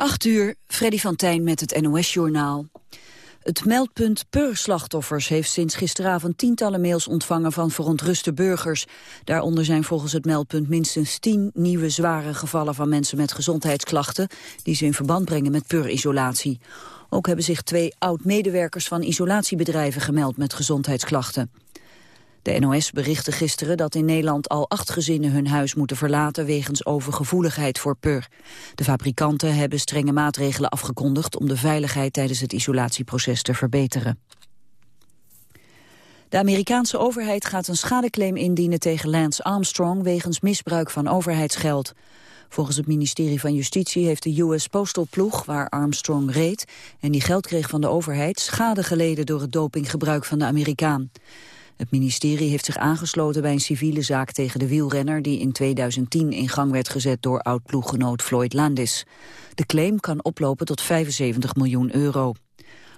8 uur, Freddy van Tijn met het NOS-journaal. Het meldpunt PUR-slachtoffers heeft sinds gisteravond tientallen mails ontvangen van verontruste burgers. Daaronder zijn volgens het meldpunt minstens tien nieuwe zware gevallen van mensen met gezondheidsklachten die ze in verband brengen met PUR-isolatie. Ook hebben zich twee oud-medewerkers van isolatiebedrijven gemeld met gezondheidsklachten. De NOS berichtte gisteren dat in Nederland al acht gezinnen hun huis moeten verlaten wegens overgevoeligheid voor pur. De fabrikanten hebben strenge maatregelen afgekondigd om de veiligheid tijdens het isolatieproces te verbeteren. De Amerikaanse overheid gaat een schadeclaim indienen tegen Lance Armstrong wegens misbruik van overheidsgeld. Volgens het ministerie van Justitie heeft de US Postal ploeg, waar Armstrong reed en die geld kreeg van de overheid, schade geleden door het dopinggebruik van de Amerikaan. Het ministerie heeft zich aangesloten bij een civiele zaak tegen de wielrenner... die in 2010 in gang werd gezet door oud-ploeggenoot Floyd Landis. De claim kan oplopen tot 75 miljoen euro.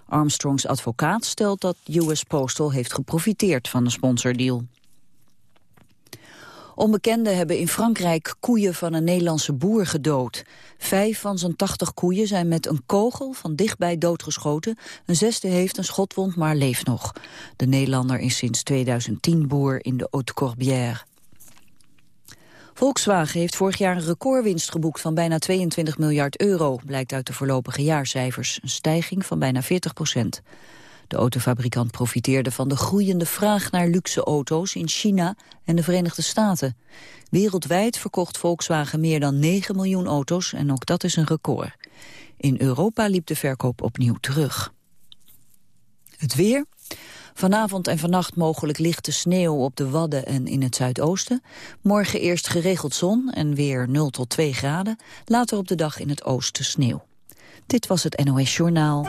Armstrongs advocaat stelt dat US Postal heeft geprofiteerd van de sponsordeal. Onbekenden hebben in Frankrijk koeien van een Nederlandse boer gedood. Vijf van zijn tachtig koeien zijn met een kogel van dichtbij doodgeschoten. Een zesde heeft een schotwond, maar leeft nog. De Nederlander is sinds 2010 boer in de Haute-Corbière. Volkswagen heeft vorig jaar een recordwinst geboekt van bijna 22 miljard euro, blijkt uit de voorlopige jaarcijfers, een stijging van bijna 40 procent. De autofabrikant profiteerde van de groeiende vraag naar luxe auto's in China en de Verenigde Staten. Wereldwijd verkocht Volkswagen meer dan 9 miljoen auto's en ook dat is een record. In Europa liep de verkoop opnieuw terug. Het weer. Vanavond en vannacht mogelijk lichte sneeuw op de Wadden en in het zuidoosten. Morgen eerst geregeld zon en weer 0 tot 2 graden. Later op de dag in het oosten sneeuw. Dit was het NOS Journaal.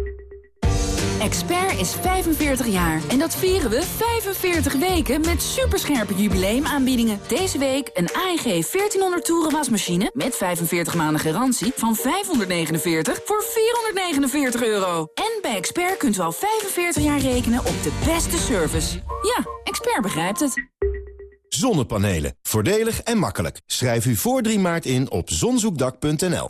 Expert is 45 jaar en dat vieren we 45 weken met superscherpe jubileumaanbiedingen. Deze week een AEG 1400 toeren wasmachine met 45 maanden garantie van 549 voor 449 euro. En bij Expert kunt u al 45 jaar rekenen op de beste service. Ja, Expert begrijpt het. Zonnepanelen. Voordelig en makkelijk. Schrijf u voor 3 maart in op zonzoekdak.nl.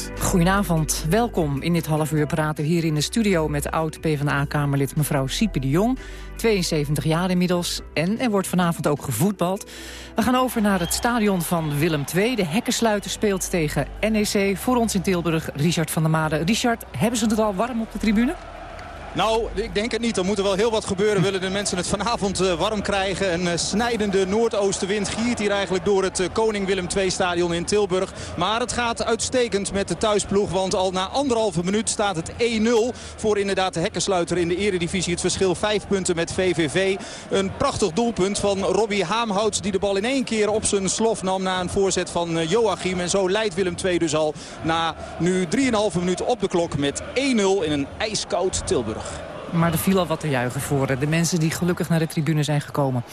Goedenavond, welkom. In dit half uur praten hier in de studio met oud-PVDA-kamerlid mevrouw Siepe de Jong. 72 jaar inmiddels en er wordt vanavond ook gevoetbald. We gaan over naar het stadion van Willem II. De hekkensluiter speelt tegen NEC. Voor ons in Tilburg, Richard van der Made. Richard, hebben ze het al warm op de tribune? Nou, ik denk het niet. Er moet er wel heel wat gebeuren. Willen de mensen het vanavond uh, warm krijgen. Een uh, snijdende noordoostenwind giert hier eigenlijk door het uh, Koning Willem II stadion in Tilburg. Maar het gaat uitstekend met de thuisploeg. Want al na anderhalve minuut staat het 1-0 voor inderdaad de hekkensluiter in de eredivisie. Het verschil 5 punten met VVV. Een prachtig doelpunt van Robbie Haamhouts die de bal in één keer op zijn slof nam na een voorzet van Joachim. En zo leidt Willem II dus al na nu 3,5 minuten op de klok met 1-0 in een ijskoud Tilburg. Maar er viel al wat te juichen voor de mensen die gelukkig naar de tribune zijn gekomen.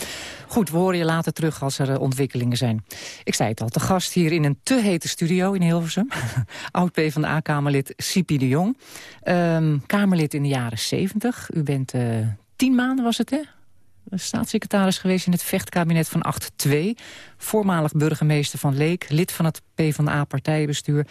Goed, we horen je later terug als er ontwikkelingen zijn. Ik zei het al, te gast hier in een te hete studio in Hilversum. Oud-P van de A-Kamerlid Sipi de Jong. Um, Kamerlid in de jaren 70. U bent uh, tien maanden was het, hè? Staatssecretaris geweest in het vechtkabinet van 8-2. Voormalig burgemeester van Leek, lid van het PvdA-partijbestuur.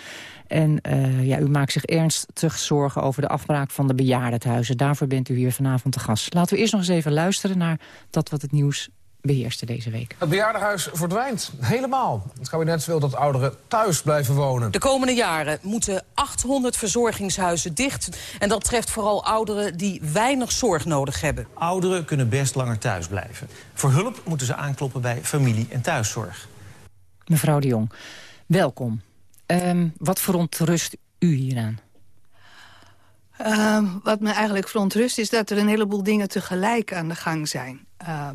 En uh, ja, u maakt zich ernstig zorgen over de afbraak van de bejaardenhuizen. Daarvoor bent u hier vanavond te gast. Laten we eerst nog eens even luisteren naar dat wat het nieuws beheerste deze week. Het bejaardenhuis verdwijnt helemaal. Het kabinet wil dat ouderen thuis blijven wonen. De komende jaren moeten 800 verzorgingshuizen dicht. En dat treft vooral ouderen die weinig zorg nodig hebben. Ouderen kunnen best langer thuis blijven. Voor hulp moeten ze aankloppen bij familie- en thuiszorg. Mevrouw de Jong, welkom. Um, wat verontrust u hieraan? Uh, wat me eigenlijk verontrust is dat er een heleboel dingen tegelijk aan de gang zijn. Uh, uh,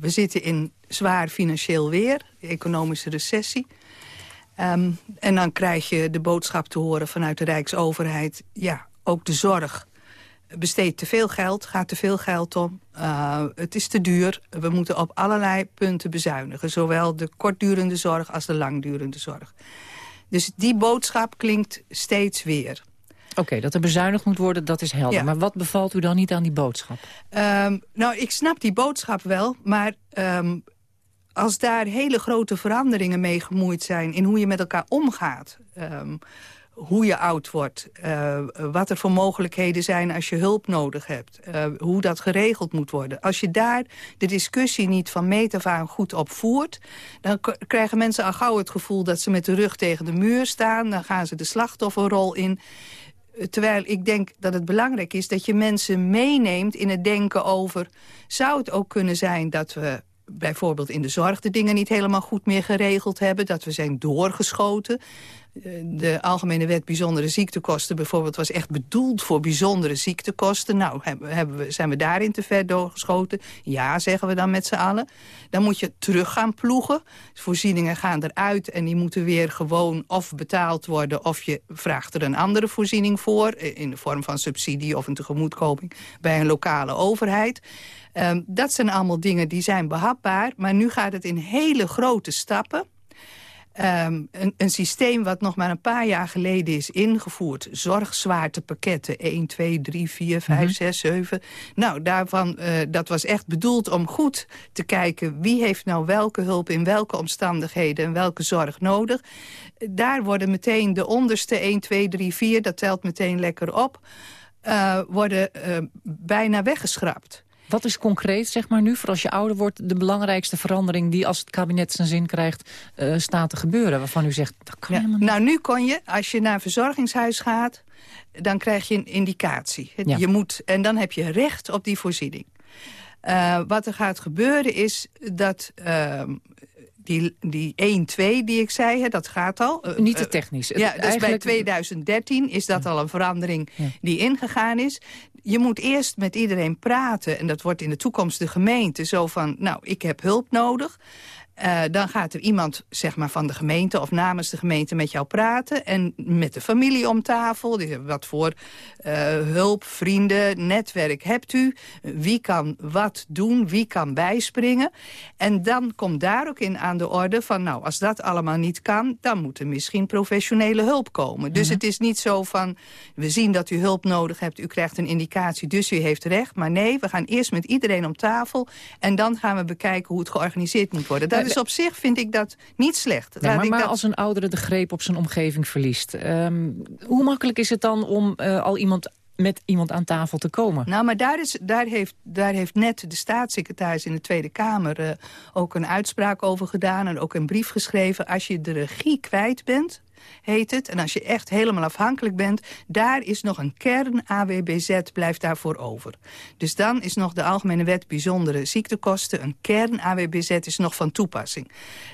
we zitten in zwaar financieel weer, economische recessie. Um, en dan krijg je de boodschap te horen vanuit de Rijksoverheid... ja, ook de zorg besteedt te veel geld, gaat te veel geld om. Uh, het is te duur. We moeten op allerlei punten bezuinigen. Zowel de kortdurende zorg als de langdurende zorg. Dus die boodschap klinkt steeds weer. Oké, dat er bezuinigd moet worden, dat is helder. Maar wat bevalt u dan niet aan die boodschap? Um, nou, ik snap die boodschap wel, maar... Um, als daar hele grote veranderingen mee gemoeid zijn... in hoe je met elkaar omgaat... Um, hoe je oud wordt, uh, wat er voor mogelijkheden zijn als je hulp nodig hebt, uh, hoe dat geregeld moet worden. Als je daar de discussie niet van meet af aan goed op voert, dan krijgen mensen al gauw het gevoel dat ze met de rug tegen de muur staan, dan gaan ze de slachtofferrol in. Terwijl ik denk dat het belangrijk is dat je mensen meeneemt in het denken over... zou het ook kunnen zijn dat we bijvoorbeeld in de zorg de dingen niet helemaal goed meer geregeld hebben. Dat we zijn doorgeschoten. Eh, de Algemene Wet Bijzondere Ziektekosten bijvoorbeeld... was echt bedoeld voor bijzondere ziektekosten. Nou, hebben we, zijn we daarin te ver doorgeschoten? Ja, zeggen we dan met z'n allen. Dan moet je terug gaan ploegen. Voorzieningen gaan eruit en die moeten weer gewoon of betaald worden... of je vraagt er een andere voorziening voor... Eh, in de vorm van subsidie of een tegemoetkoming bij een lokale overheid. Um, dat zijn allemaal dingen die zijn behapbaar. Maar nu gaat het in hele grote stappen. Um, een, een, systeem wat nog maar een paar jaar geleden is ingevoerd. Zorgzwaartepakketten 1, 2, 3, 4, 5, mm -hmm. 6, 7. Nou, daarvan, uh, dat was echt bedoeld om goed te kijken... wie heeft nou welke hulp in welke omstandigheden en welke zorg nodig. Daar worden meteen de onderste 1, 2, 3, 4, dat telt meteen lekker op... Uh, worden uh, bijna weggeschrapt. Wat is concreet, zeg maar nu, voor als je ouder wordt... de belangrijkste verandering die als het kabinet zijn zin krijgt... Uh, staat te gebeuren, waarvan u zegt, dat kan ja, helemaal niet. Nou, nu kon je, als je naar een verzorgingshuis gaat... dan krijg je een indicatie. Ja. Je moet, en dan heb je recht op die voorziening. Uh, wat er gaat gebeuren is dat... Uh, die, die 1-2 die ik zei, hè, dat gaat al. Niet te technisch. Ja, dus Eigenlijk... bij 2013 is dat al een verandering ja. die ingegaan is je moet eerst met iedereen praten. En dat wordt in de toekomst de gemeente. Zo van, nou, ik heb hulp nodig. Uh, dan gaat er iemand zeg maar, van de gemeente of namens de gemeente met jou praten. En met de familie om tafel. Wat voor uh, hulp, vrienden, netwerk hebt u? Wie kan wat doen? Wie kan bijspringen? En dan komt daar ook in aan de orde van... nou, als dat allemaal niet kan, dan moet er misschien professionele hulp komen. Dus mm -hmm. het is niet zo van, we zien dat u hulp nodig hebt... u krijgt een indicatie, dus u heeft recht. Maar nee, we gaan eerst met iedereen om tafel... en dan gaan we bekijken hoe het georganiseerd moet worden. Dat dus op zich vind ik dat niet slecht. Nee, maar, maar dat... als een oudere de greep op zijn omgeving verliest... Um, hoe makkelijk is het dan om uh, al iemand met iemand aan tafel te komen. Nou, maar daar, is, daar, heeft, daar heeft net de staatssecretaris in de Tweede Kamer... Uh, ook een uitspraak over gedaan en ook een brief geschreven. Als je de regie kwijt bent heet het. En als je echt helemaal afhankelijk bent, daar is nog een kern AWBZ blijft daarvoor over. Dus dan is nog de Algemene Wet Bijzondere Ziektekosten, een kern AWBZ is nog van toepassing.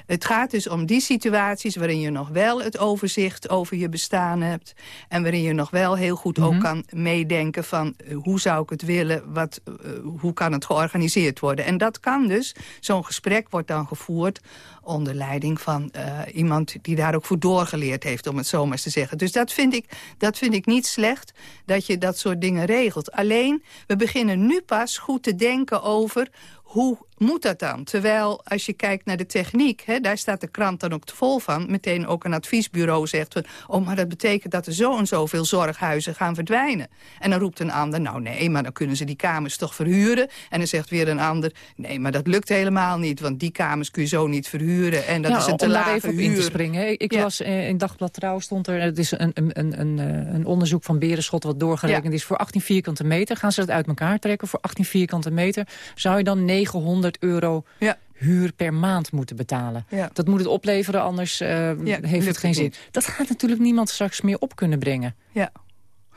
Het gaat dus om die situaties waarin je nog wel het overzicht over je bestaan hebt en waarin je nog wel heel goed mm -hmm. ook kan meedenken van uh, hoe zou ik het willen, wat, uh, hoe kan het georganiseerd worden. En dat kan dus, zo'n gesprek wordt dan gevoerd onder leiding van uh, iemand die daar ook voor doorgeleerd heeft, om het zo maar eens te zeggen. Dus dat vind, ik, dat vind ik niet slecht, dat je dat soort dingen regelt. Alleen, we beginnen nu pas goed te denken over hoe moet dat dan? Terwijl als je kijkt naar de techniek, hè, daar staat de krant dan ook te vol van. Meteen ook een adviesbureau zegt, oh maar dat betekent dat er zo en zoveel zorghuizen gaan verdwijnen. En dan roept een ander, nou nee, maar dan kunnen ze die kamers toch verhuren. En dan zegt weer een ander, nee, maar dat lukt helemaal niet, want die kamers kun je zo niet verhuren. En dat ja, is een te om daar lage even op huur. in te springen. Ik Ja. eh, in Dagblad Trouw stond er, het is een, een, een, een, eh, onderzoek van Berenschot wat doorgerekend is voor 18 vierkante meter. Gaan ze dat uit elkaar trekken voor 18 vierkante meter? Zou je dan 900 euro huur per maand moeten betalen? Ja. Dat moet het opleveren, anders eh, heeft het geen zin. niet. Dat gaat natuurlijk niemand straks meer op kunnen brengen. Ja.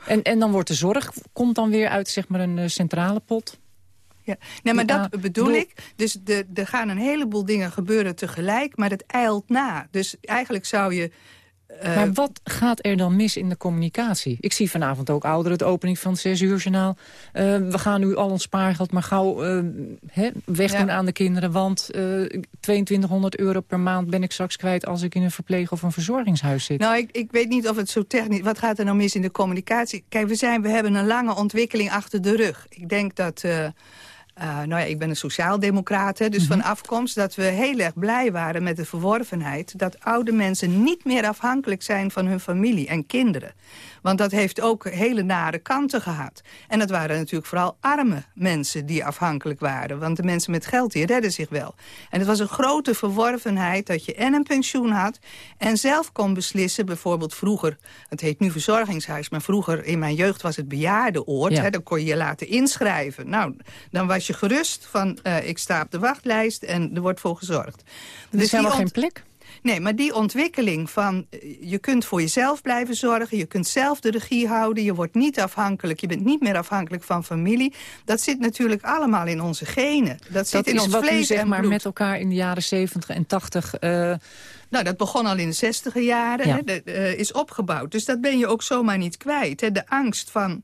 En, en dan wordt de zorg, komt dan weer uit zeg maar, een eh, centrale pot? Ja. Nee, maar Ja, dat bedoel ik. Dus de, er gaan een heleboel dingen gebeuren tegelijk, maar het eilt na. Dus eigenlijk zou je... eh, Maar wat gaat er dan mis in de communicatie? Ik zie vanavond ook ouderen, de opening van het 6 uur journaal. Eh, we gaan nu al ons spaargeld maar gauw eh, hè, wegdoen aan de kinderen. Want eh 2200 euro per maand ben ik straks kwijt... als ik in een verpleeg- of een verzorgingshuis zit. Nou, ik, ik weet niet of het zo technisch... Wat gaat er nou mis in de communicatie? Kijk, we, zijn, we hebben een lange ontwikkeling achter de rug. Ik denk dat... eh, nou ja, ik ben een sociaaldemocraat, dus Mhm. van afkomst... dat we heel erg blij waren met de verworvenheid... dat oude mensen niet meer afhankelijk zijn van hun familie en kinderen. Want dat heeft ook hele nare kanten gehad. En dat waren natuurlijk vooral arme mensen die afhankelijk waren. Want de mensen met geld, die redden zich wel. En het was een grote verworvenheid dat je en een pensioen had... en zelf kon beslissen, bijvoorbeeld vroeger... het heet nu verzorgingshuis, maar vroeger in mijn jeugd was het bejaardenoord. Ja. Hè, dan kon je je laten inschrijven. Nou, dan was je gerust van eh, ik sta op de wachtlijst en er wordt voor gezorgd. Er is helemaal die geen plek. Nee, maar die ontwikkeling van eh, je kunt voor jezelf blijven zorgen... je kunt zelf de regie houden, je wordt niet afhankelijk... je bent niet meer afhankelijk van familie. Dat zit natuurlijk allemaal in onze genen. Dat, zit in ons wat vlees u zeg en maar bloed. met elkaar in de jaren 70 en 80... eh, Nou, dat begon al in de zestiger jaren, Ja. dat, eh, is opgebouwd. Dus dat ben je ook zomaar niet kwijt. Hè. De angst van,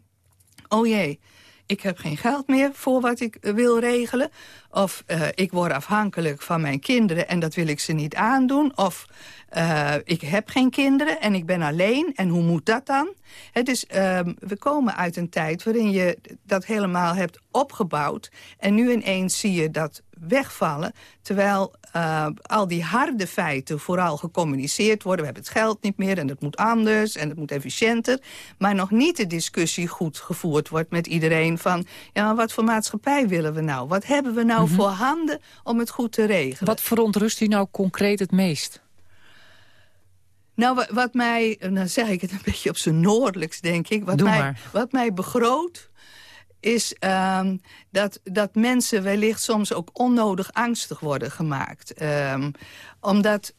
oh jee, ik heb geen geld meer voor wat ik eh, wil regelen. Of eh, ik word afhankelijk van mijn kinderen en dat wil ik ze niet aandoen. Of eh, ik heb geen kinderen en ik ben alleen. En hoe moet dat dan? Is, ehm, we komen uit een tijd waarin je dat helemaal hebt opgebouwd. En nu ineens zie je dat wegvallen. Terwijl eh, al die harde feiten vooral gecommuniceerd worden. We hebben het geld niet meer en het moet anders en het moet efficiënter. Maar nog niet de discussie goed gevoerd wordt met iedereen van... ja, wat voor maatschappij willen we nou? Wat hebben we nou voor handen om het goed te regelen? wat verontrust u nou concreet het meest? Nou, wa- wat mij, en dan zeg ik het een beetje op zijn noordelijks, denk ik. Wat, Doe mij, maar. wat mij begroot, is ehm, dat, dat mensen wellicht soms ook onnodig angstig worden gemaakt. Ehm, omdat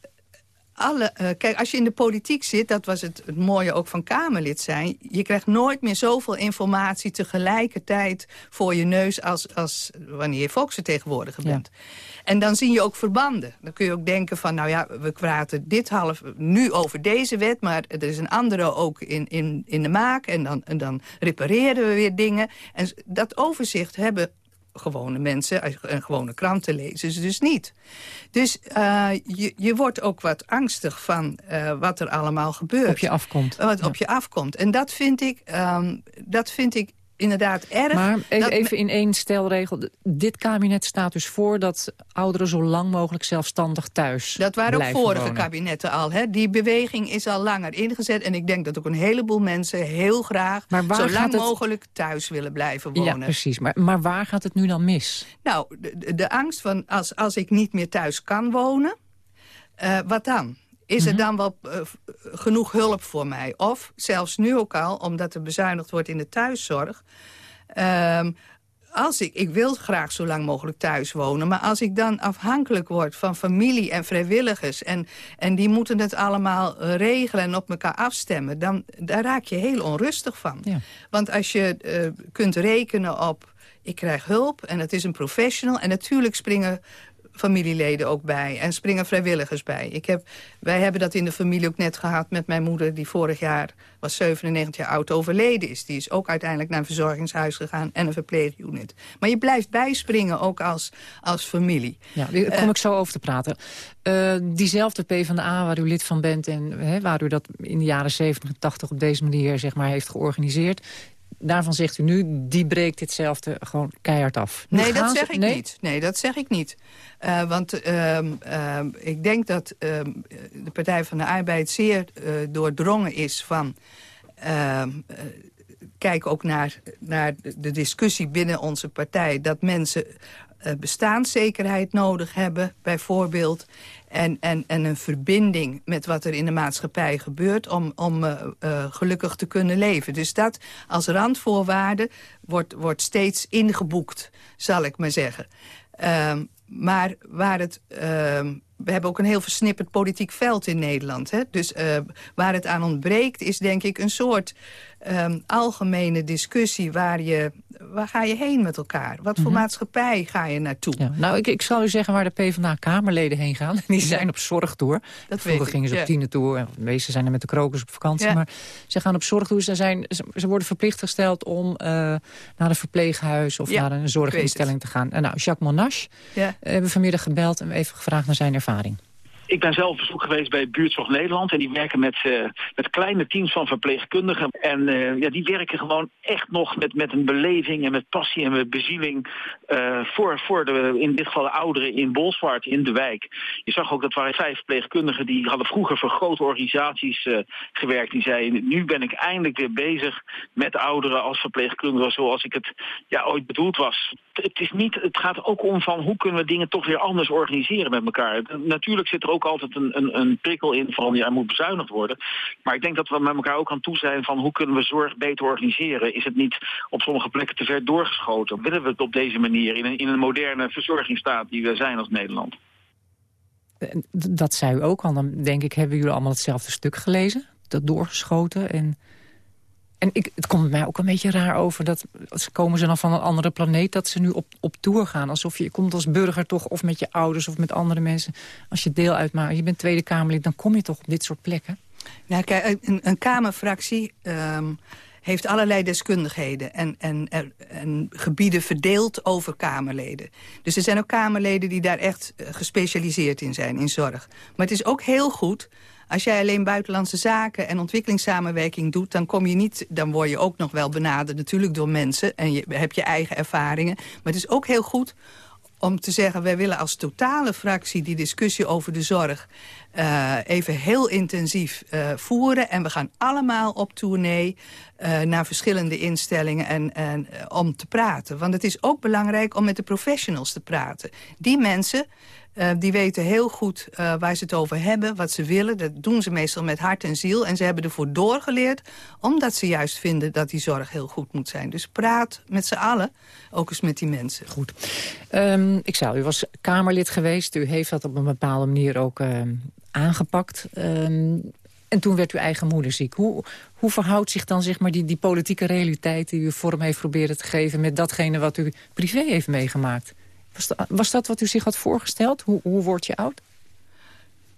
alle, eh, kijk, als je in de politiek zit, dat was het, het mooie ook van Kamerlid zijn... je krijgt nooit meer zoveel informatie tegelijkertijd voor je neus... als, als wanneer je volksvertegenwoordiger bent. En dan zie je ook verbanden. Dan kun je ook denken van, nou ja, we praten dit half nu over deze wet... maar er is een andere ook in, in, in de maak en dan, en dan repareren we weer dingen. En dat overzicht hebben gewone mensen en gewone kranten lezen ze dus niet. Dus eh, je, je wordt ook wat angstig van eh, wat er allemaal gebeurt. Op je afkomt. Wat op je afkomt. En dat vind ik, ehm, dat vind ik inderdaad erg. Maar even, Dat- even in één stelregel. Dit kabinet staat dus voor dat ouderen zo lang mogelijk zelfstandig thuis Dat waren ook vorige wonen. kabinetten al. Hè? Die beweging is al langer ingezet. En ik denk dat ook een heleboel mensen heel graag... Maar waar zo lang het- mogelijk thuis willen blijven wonen. Ja, precies. Maar, maar waar gaat het nu dan mis? Nou, de, de- de angst van als, als ik niet meer thuis kan wonen, eh, wat dan? Is Mhm. er dan wel eh, v- genoeg hulp voor mij? Of zelfs nu ook al, omdat er bezuinigd wordt in de thuiszorg... ehm, als ik, ik wil graag zo lang mogelijk thuis wonen... maar als ik dan afhankelijk word van familie en vrijwilligers... en, en die moeten het allemaal eh, regelen en op elkaar afstemmen... dan daar raak je heel onrustig van. Ja. Want als je eh, kunt rekenen op... ik krijg hulp en het is een professional... en natuurlijk springen familieleden ook bij en springen vrijwilligers bij. Ik heb, wij hebben dat in de familie ook net gehad met mijn moeder... die vorig jaar, was 97 jaar oud, overleden is. Die is ook uiteindelijk naar een verzorgingshuis gegaan en een verpleegunit. Maar je blijft bijspringen ook als, als familie. Ja, daar kom Eh, ik zo over te praten. Eh, diezelfde PvdA waar u lid van bent... en hè, waar u dat in de jaren 70 en 80 op deze manier zeg maar, heeft georganiseerd... daarvan zegt u nu, die breekt ditzelfde gewoon keihard af. nee, dat zeg ik niet. Nee, dat zeg ik niet. Uh, want uh, uh, ik denk dat ehm, de Partij van de Arbeid zeer eh, doordrongen is van... Ehm, eh, kijk ook naar, naar de discussie binnen onze partij... dat mensen bestaanszekerheid nodig hebben, bijvoorbeeld. En, en, en een verbinding met wat er in de maatschappij gebeurt... om, om uh, uh, gelukkig te kunnen leven. Dus dat als randvoorwaarde wordt, wordt steeds ingeboekt, zal ik maar zeggen. Uh, maar waar het... Ehm, we hebben ook een heel versnipperd politiek veld in Nederland. Hè? Dus uh, waar het aan ontbreekt is denk ik een soort um, algemene discussie... waar je waar ga je heen met elkaar? Wat voor mhm. maatschappij ga je naartoe? Ja, nou, ik, ik zal u zeggen waar de PvdA-Kamerleden heen gaan. Die zijn op zorgtour. Dat Vroeger gingen ze op ja. tour. De meeste zijn er met de krokers op vakantie. Maar ze gaan op zorgtour. Ze, zijn, ze worden verplicht gesteld om uh, naar een verpleeghuis... of naar een zorginstelling te gaan. En nou, Jacques Monash hebben we vanmiddag gebeld... en even gevraagd naar zijn ervaring. ervaring. Ik ben zelf op bezoek geweest bij Buurtzorg Nederland. En die werken met, uh, met kleine teams van verpleegkundigen. En uh, ja, die werken gewoon echt nog met, met een beleving en met passie en met bezieling... Uh, voor, voor de, in dit geval de ouderen in Bolsward, in de wijk. Je zag ook dat waren vijf verpleegkundigen... die hadden vroeger voor grote organisaties gewerkt. Die zeiden, nu ben ik eindelijk weer bezig met ouderen als verpleegkundige... zoals ik het ja, ooit bedoeld was. Het, is niet, het gaat ook om van hoe kunnen we dingen toch weer anders organiseren met elkaar. Natuurlijk zit er ook altijd een, een, een prikkel in van ja, er moet bezuinigd worden. Maar ik denk dat we met elkaar ook aan toe zijn van hoe kunnen we zorg beter organiseren. Is het niet op sommige plekken te ver doorgeschoten? Willen we het op deze manier in een, in een moderne verzorgingsstaat die we zijn als Nederland? Dat zei u ook al. Dan denk ik, hebben jullie allemaal hetzelfde stuk gelezen? Dat doorgeschoten en... En ik, het komt mij ook een beetje raar over dat komen ze dan van een andere planeet... dat ze nu op, op tour gaan. Alsof je, je komt als burger toch of met je ouders of met andere mensen... als je deel uitmaakt, je bent Tweede Kamerlid... dan kom je toch op dit soort plekken? Nou, kijk, een, een Kamerfractie um, heeft allerlei deskundigheden... En, en, en, gebieden verdeeld over Kamerleden. Dus er zijn ook Kamerleden die daar echt eh, gespecialiseerd in zijn, in zorg. Maar het is ook heel goed als jij alleen buitenlandse zaken en ontwikkelingssamenwerking doet... dan, kom je niet, dan word je ook nog wel benaderd natuurlijk door mensen... en je hebt je eigen ervaringen. Maar het is ook heel goed om te zeggen... wij willen als totale fractie die discussie over de zorg... Uh, even heel intensief uh, voeren. En we gaan allemaal op tournee uh, naar verschillende instellingen en, en, om te praten. Want het is ook belangrijk om met de professionals te praten. Die mensen uh, die weten heel goed uh, waar ze het over hebben, wat ze willen. Dat doen ze meestal met hart en ziel. En ze hebben ervoor doorgeleerd, omdat ze juist vinden dat die zorg heel goed moet zijn. Dus praat met z'n allen, ook eens met die mensen. Goed. Um, ik zou, u was Kamerlid geweest. U heeft dat op een bepaalde manier ook uh, aangepakt. Um, en toen werd uw eigen moeder ziek. Hoe, hoe verhoudt zich dan zeg maar, die, die politieke realiteit die u vorm heeft proberen te geven... met datgene wat u privé heeft meegemaakt? Was dat, wat u zich had voorgesteld? Hoe, hoe word je oud?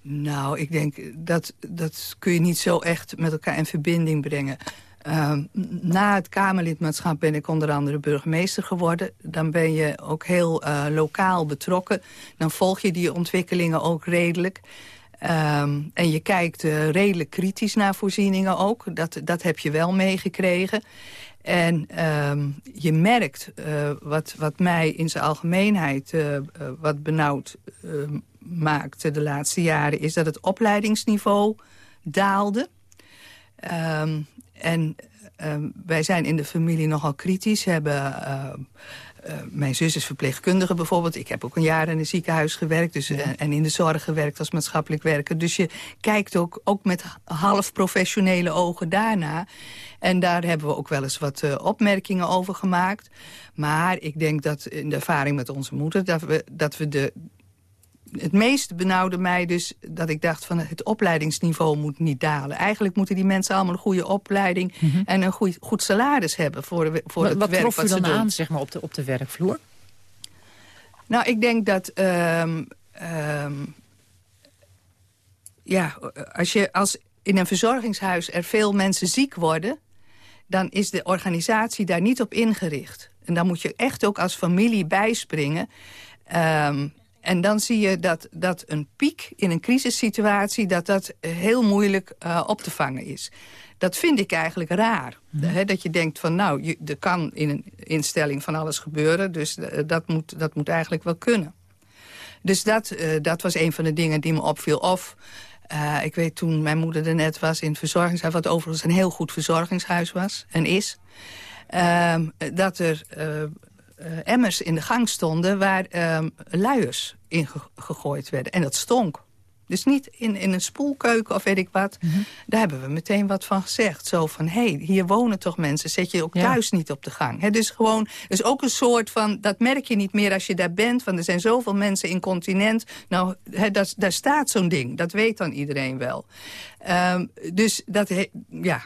Nou, ik denk dat dat kun je niet zo echt met elkaar in verbinding brengen. Uh, na het Kamerlidmaatschap ben ik onder andere burgemeester geworden. Dan ben je ook heel uh, lokaal betrokken. Dan volg je die ontwikkelingen ook redelijk. Um, en je kijkt uh, redelijk kritisch naar voorzieningen ook. Dat, dat heb je wel meegekregen. En um, je merkt, uh, wat, wat mij in zijn algemeenheid uh, uh, wat benauwd maakte de laatste jaren... is dat het opleidingsniveau daalde. Um, en wij zijn in de familie nogal kritisch, hebben uh, mijn zus is verpleegkundige bijvoorbeeld. Ik heb ook een jaar in een ziekenhuis gewerkt dus, ja. en, en in de zorg gewerkt als maatschappelijk werker. Dus je kijkt ook, ook met half professionele ogen daarna. En daar hebben we ook wel eens wat uh, opmerkingen over gemaakt. Maar ik denk dat in de ervaring met onze moeder... dat we, dat we de, het meest benauwde mij dus dat ik dacht van het opleidingsniveau moet niet dalen. Eigenlijk moeten die mensen allemaal een goede opleiding mm -hmm. en een goed, goed salaris hebben voor, de, voor wat, het wat werk wat ze dan doen. aan zeg maar, op, de, op de werkvloer? Nou, ik denk dat... Um, um, ja, als, je, als in een verzorgingshuis er veel mensen ziek worden... dan is de organisatie daar niet op ingericht. En dan moet je echt ook als familie bijspringen... Um, En dan zie je dat, dat een piek in een crisissituatie... dat dat heel moeilijk uh, op te vangen is. Dat vind ik eigenlijk raar. Mhm. dat je denkt van nou, je, er kan in een instelling van alles gebeuren... dus uh, dat, moet, dat moet eigenlijk wel kunnen. Dus dat, uh, dat was een van de dingen die me opviel. Of, uh, ik weet toen mijn moeder er net was in het verzorgingshuis... wat overigens een heel goed verzorgingshuis was en is... Uh, dat er emmers in de gang stonden waar ehm, luiers in gegooid werden. En dat stonk. Dus niet in, in een spoelkeuken of weet ik wat. Mhm. Daar hebben we meteen wat van gezegd. Zo van, hé, hey, hier wonen toch mensen. Zet je ook thuis niet op de gang. He, dus gewoon, is ook een soort van... dat merk je niet meer als je daar bent. Want er zijn zoveel mensen in continent. Nou, dat, daar staat zo'n ding. Dat weet dan iedereen wel. Um, dus dat, ja, eh,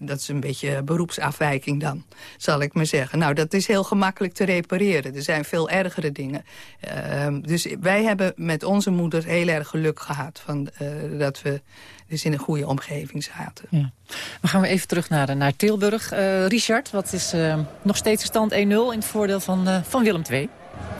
dat is een beetje beroepsafwijking dan, zal ik maar zeggen. Nou, dat is heel gemakkelijk te repareren. Er zijn veel ergere dingen. Uh, dus wij hebben met onze moeder heel erg geluk gehad... Van, uh, dat we dus in een goede omgeving zaten. Ja. Dan gaan we even terug naar, naar Tilburg. Uh, Richard, wat is nog steeds de stand 1-0 in het voordeel van, van Willem II?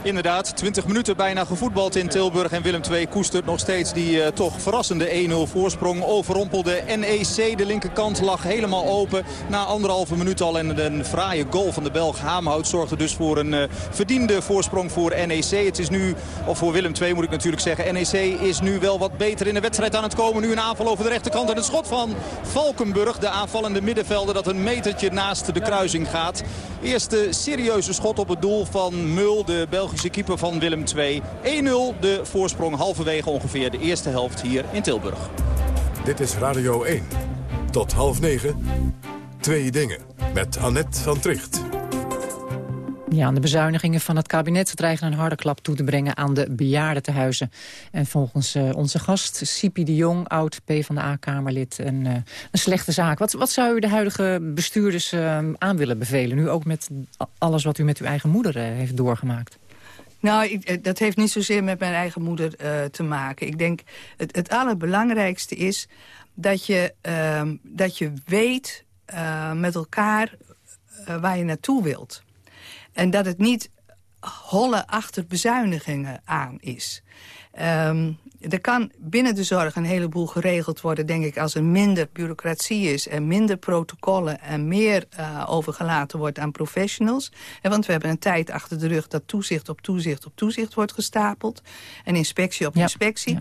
Inderdaad, 20 minuten bijna gevoetbald in Tilburg. En Willem II koestert nog steeds die uh, toch verrassende 1-0 voorsprong. Overrompelde NEC. De linkerkant lag helemaal open. Na anderhalve minuut al en een fraaie goal van de Belg Haamhout zorgde dus voor een uh, verdiende voorsprong voor NEC. Het is nu, of voor Willem II moet ik natuurlijk zeggen. NEC is nu wel wat beter in de wedstrijd aan het komen. Nu een aanval over de rechterkant en een schot van Valkenburg. De aanvallende middenvelder dat een metertje naast de kruising gaat. Eerste serieuze schot op het doel van Mul, de Belgische keeper van Willem II. 1-0 de voorsprong halverwege ongeveer de eerste helft hier in Tilburg. Dit is Radio 1. Tot half negen. Twee dingen. Met Annette van Tricht. Ja, de bezuinigingen van het kabinet dreigen een harde klap toe te brengen aan de bejaardentehuizen. En volgens uh, onze gast, Sipi de Jong, oud PvdA-kamerlid, een, uh, een slechte zaak. Wat, wat zou u de huidige bestuurders uh, aan willen bevelen? Nu ook met alles wat u met uw eigen moeder heeft doorgemaakt. Nou, ik, dat heeft niet zozeer met mijn eigen moeder te maken. Ik denk, het, het allerbelangrijkste is dat je, ehm, dat je weet met elkaar waar je naartoe wilt. En dat het niet holle achter bezuinigingen aan is. Um, er kan binnen de zorg een heleboel geregeld worden, denk ik... als er minder bureaucratie is en minder protocollen... en meer uh, overgelaten wordt aan professionals. En want we hebben een tijd achter de rug dat toezicht op toezicht op toezicht wordt gestapeld. En inspectie op inspectie.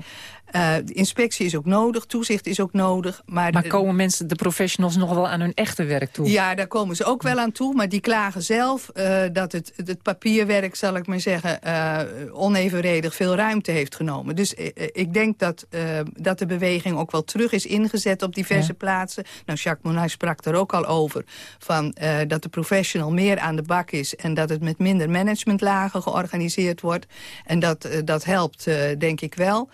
Uh, de inspectie is ook nodig, toezicht is ook nodig. Maar, maar komen mensen, de professionals, nog wel aan hun echte werk toe? Ja, daar komen ze ook wel aan toe. Maar die klagen zelf uh, dat het, het papierwerk, zal ik maar zeggen... Uh, onevenredig veel ruimte heeft genomen. Dus ik denk dat, dat de beweging ook wel terug is ingezet op diverse ja. plaatsen. Nou, Jacques Monay sprak er ook al over. Van, dat de professional meer aan de bak is... en dat het met minder managementlagen georganiseerd wordt. En dat, dat helpt, denk ik wel.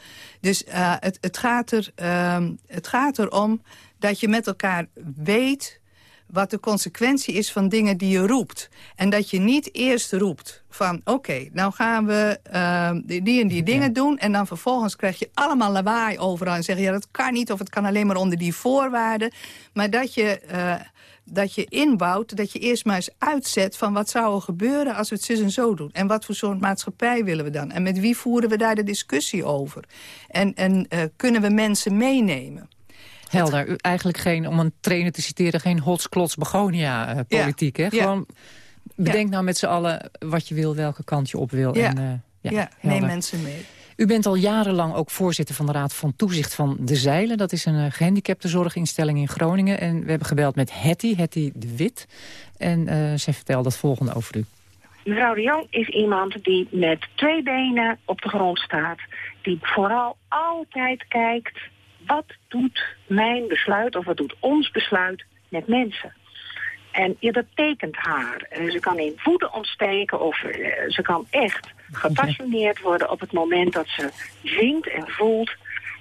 Dus uh, het, het, gaat er, uh, het gaat erom dat je met elkaar weet wat de consequentie is van dingen die je roept. En dat je niet eerst roept van oké, okay, nou gaan we uh, die en die dingen doen... en dan vervolgens krijg je allemaal lawaai overal en zeggen... ja, dat kan niet of het kan alleen maar onder die voorwaarden. Maar dat je uh, dat je inbouwt, dat je eerst maar eens uitzet... van wat zou er gebeuren als we het zus en zo doen. En wat voor soort maatschappij willen we dan? En met wie voeren we daar de discussie over? En, en uh, kunnen we mensen meenemen? Helder, u eigenlijk geen, om een trainer te citeren... geen hotsklots begonia uh, politiek, ja. hè? Gewoon bedenk nou met z'n allen wat je wil, welke kant je op wil. Ja, en, uh, ja, ja neem mensen mee. U bent al jarenlang ook voorzitter van de Raad van Toezicht van De Zeilen. Dat is een uh, gehandicaptenzorginstelling in Groningen. En we hebben gebeld met Hetty, Hetty de Wit. En uh, zij vertelt het volgende over u. Mevrouw de Jong is iemand die met twee benen op de grond staat. Die vooral altijd kijkt, wat doet mijn besluit of wat doet ons besluit met mensen? En dat tekent haar. Uh, ze kan in woede ontsteken of ze kan echt gepassioneerd worden op het moment dat ze vindt en voelt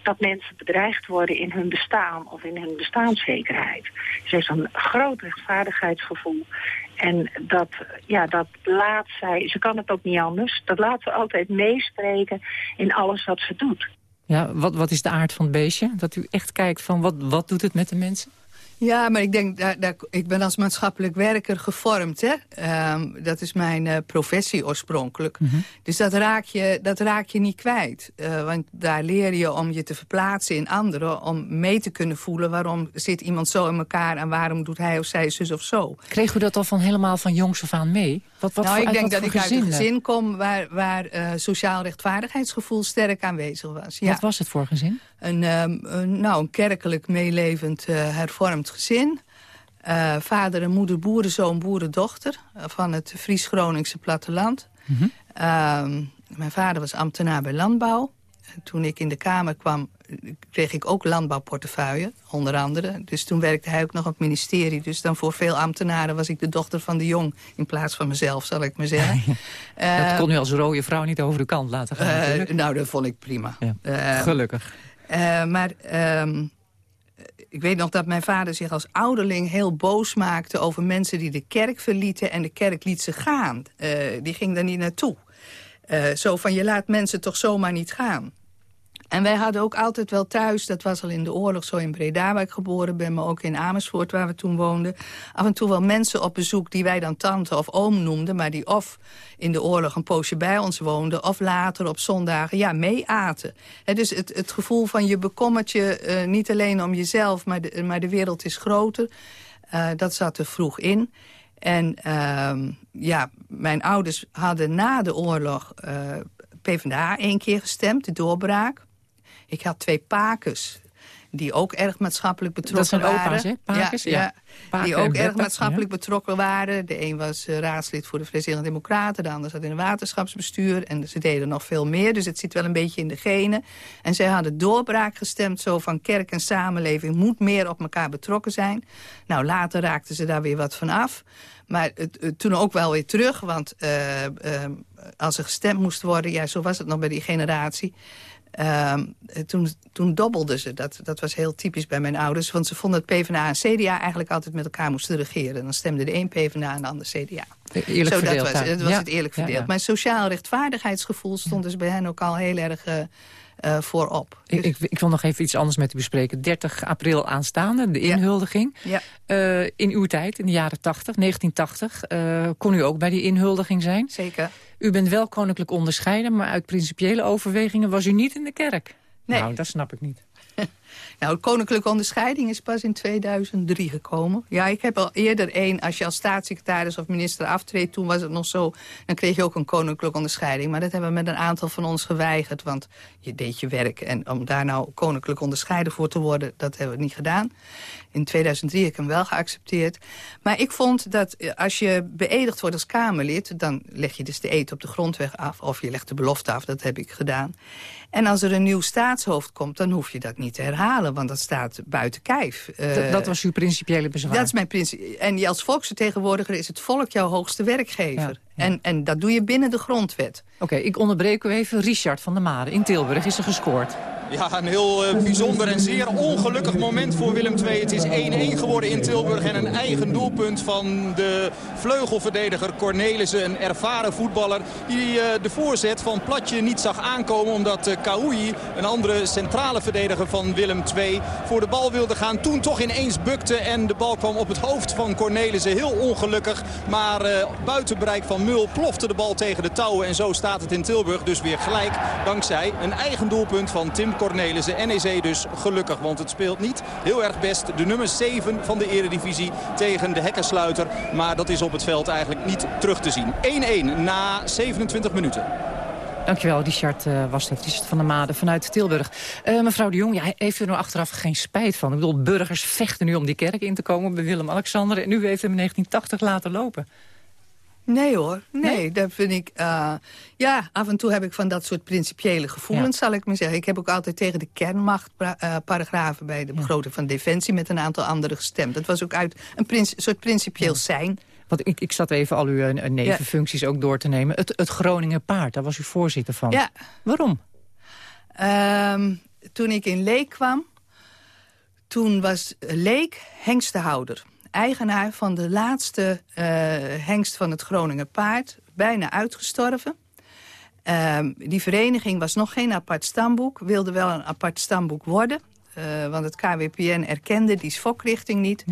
dat mensen bedreigd worden in hun bestaan of in hun bestaanszekerheid. Ze heeft een groot rechtvaardigheidsgevoel. En dat, ja, dat laat zij, ze kan het ook niet anders, dat laat ze altijd meespreken in alles wat ze doet. Ja, wat, wat is de aard van het beestje? Dat u echt kijkt van wat, wat doet het met de mensen? Ja, maar ik denk, daar, daar, ik ben als maatschappelijk werker gevormd. Hè? Ehm, dat is mijn uh, professie oorspronkelijk. Mhm. Dus dat raak, je, dat raak je niet kwijt. Uh, want daar leer je om je te verplaatsen in anderen... om mee te kunnen voelen waarom zit iemand zo in elkaar... en waarom doet hij of zij zus of zo. Kreeg u dat al van helemaal van jongs af aan mee? Wat, wat nou, voor, ik denk dat ik uit een gezin kom... waar, waar uh, sociaal rechtvaardigheidsgevoel sterk aanwezig was. Ja. Wat was het voor gezin? Een, um, een, nou, een kerkelijk meelevend hervormd gezin. Uh, vader en moeder, boerenzoon, boerendochter uh, van het Fries-Groningse platteland. Mm -hmm. uh, mijn vader was ambtenaar bij landbouw. En toen ik in de Kamer kwam, kreeg ik ook landbouwportefeuille, onder andere. Dus toen werkte hij ook nog op het ministerie. Dus dan voor veel ambtenaren was ik de dochter van de jong... in plaats van mezelf, zal ik maar zeggen. dat kon u als rode vrouw niet over uw kant laten gaan, Nou, dat vond ik prima. Ja. Gelukkig. Maar... Um, ik weet nog dat mijn vader zich als ouderling heel boos maakte... over mensen die de kerk verlieten en de kerk liet ze gaan. Uh, die ging daar niet naartoe. Uh, zo van, je laat mensen toch zomaar niet gaan. En wij hadden ook altijd wel thuis, dat was al in de oorlog zo in Breda waar ik geboren ben, maar ook in Amersfoort waar we toen woonden, af en toe wel mensen op bezoek die wij dan tante of oom noemden, maar die of in de oorlog een poosje bij ons woonden, of later op zondagen, ja, mee aten. Dus het, het gevoel van je bekommert je uh, niet alleen om jezelf, maar de, maar de wereld is groter, uh, dat zat er vroeg in. En uh, ja, mijn ouders hadden na de oorlog uh, PvdA één keer gestemd, de doorbraak. Ik had twee pakers die ook erg maatschappelijk betrokken waren. Dat zijn opa's, hè? Pakers, ja. ja. ja. die ook erg maatschappelijk ja. betrokken waren. De een was uh, raadslid voor de Vrijzinnig Democraten. De ander zat in het waterschapsbestuur. En ze deden nog veel meer. Dus het zit wel een beetje in de genen. En zij hadden doorbraak gestemd. Zo van kerk en samenleving moet meer op elkaar betrokken zijn. Nou, later raakten ze daar weer wat van af. Maar het, het, toen ook wel weer terug. Want uh, uh, als er gestemd moest worden... Ja, zo was het nog bij die generatie... Uh, toen, toen dobbelden ze. Dat, dat was heel typisch bij mijn ouders. Want ze vonden dat PvdA en CDA eigenlijk altijd met elkaar moesten regeren. Dan stemde de een PvdA en de ander CDA. Eerlijk Zo, verdeeld. dat was, dat was ja. het eerlijk verdeeld. Ja, ja. Mijn sociaal rechtvaardigheidsgevoel stond dus bij hen ook al heel erg... Uh, uh, voorop. Dus... Ik, ik, ik, wil nog even iets anders met u bespreken. 30 april aanstaande, de inhuldiging. Ja. Uh, in uw tijd, in de jaren 80, 1980, uh, kon u ook bij die inhuldiging zijn. Zeker. U bent wel koninklijk onderscheiden, maar uit principiële overwegingen was u niet in de kerk. Nee. Nou, dat snap ik niet. Nou, koninklijke onderscheiding is pas in 2003 gekomen. Ja, ik heb al eerder één, als je als staatssecretaris of minister aftreedt... toen was het nog zo, dan kreeg je ook een koninklijke onderscheiding. Maar dat hebben we met een aantal van ons geweigerd, want je deed je werk. En om daar nou koninklijk onderscheiden voor te worden, dat hebben we niet gedaan. In 2003 heb ik hem wel geaccepteerd. Maar ik vond dat als je beëdigd wordt als Kamerlid... dan leg je dus de eet op de grondweg af, of je legt de belofte af, dat heb ik gedaan. En als er een nieuw staatshoofd komt, dan hoef je dat niet te herhalen, want dat staat buiten kijf. Uh, dat, was uw principiële bezwaar? Dat is mijn principe. En als volksvertegenwoordiger is het volk jouw hoogste werkgever. Ja, ja. En, en dat doe je binnen de grondwet. Oké, okay, ik onderbreek u even. Richard van der Made in Tilburg is er gescoord. Ja, een heel uh, bijzonder en zeer ongelukkig moment voor Willem II. Het is 1-1 geworden in Tilburg en een eigen doelpunt van de vleugelverdediger Cornelissen. Een ervaren voetballer die uh, de voorzet van Platje niet zag aankomen. Omdat uh, Kaoui, een andere centrale verdediger van Willem II, voor de bal wilde gaan. Toen toch ineens bukte en de bal kwam op het hoofd van Cornelissen. Heel ongelukkig, maar buiten bereik van Mul plofte de bal tegen de touwen. En zo staat het in Tilburg dus weer gelijk. Dankzij een eigen doelpunt van Tim Cornelissen. NEC dus gelukkig, want het speelt niet heel erg best. De nummer 7 van de eredivisie tegen de hekkensluiter. Maar dat is op het veld eigenlijk niet terug te zien. 1-1 na 27 minuten. Dankjewel, Richard uh, was dat. Richard van der Made vanuit Tilburg. Uh, mevrouw de Jong, ja, heeft u er nou achteraf geen spijt van? Ik bedoel, burgers vechten nu om die kerk in te komen bij Willem-Alexander. En u heeft hem in 1980 laten lopen. Nee hoor, nee, nee? dat vind ik... Uh, ja, af en toe heb ik van dat soort principiële gevoelens, ja. zal ik maar zeggen. Ik heb ook altijd tegen de kernmachtparagrafen bij de begroting van Defensie... met een aantal anderen gestemd. Dat was ook uit een prins, soort principieel zijn. Want ik, ik zat even al uw uh, nevenfuncties ja. ook door te nemen. Het, het Groningen Paard, daar was u voorzitter van. Ja. Waarom? Um, toen ik in Leek kwam, toen was Leek hengstenhouder eigenaar van de laatste uh, hengst van het Groninger paard. Bijna uitgestorven. Uh, die vereniging was nog geen apart stamboek. Wilde wel een apart stamboek worden. Uh, want het KWPN erkende die SFOK-richting niet.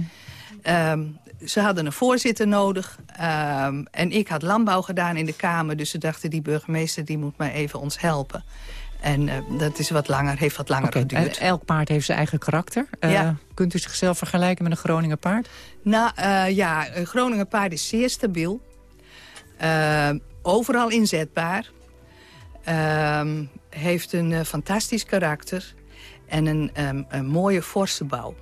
Um, ze hadden een voorzitter nodig. Um, en ik had landbouw gedaan in de Kamer. Dus ze dachten, die burgemeester die moet mij even ons helpen. En uh, dat is wat langer, heeft wat langer okay, geduurd. Elk paard heeft zijn eigen karakter. Uh, ja. Kunt u zichzelf vergelijken met een Groninger paard? Nou uh, ja, een Groninger paard is zeer stabiel. overal inzetbaar. Ehm, heeft een fantastisch karakter. En een, um, een mooie forse bouw.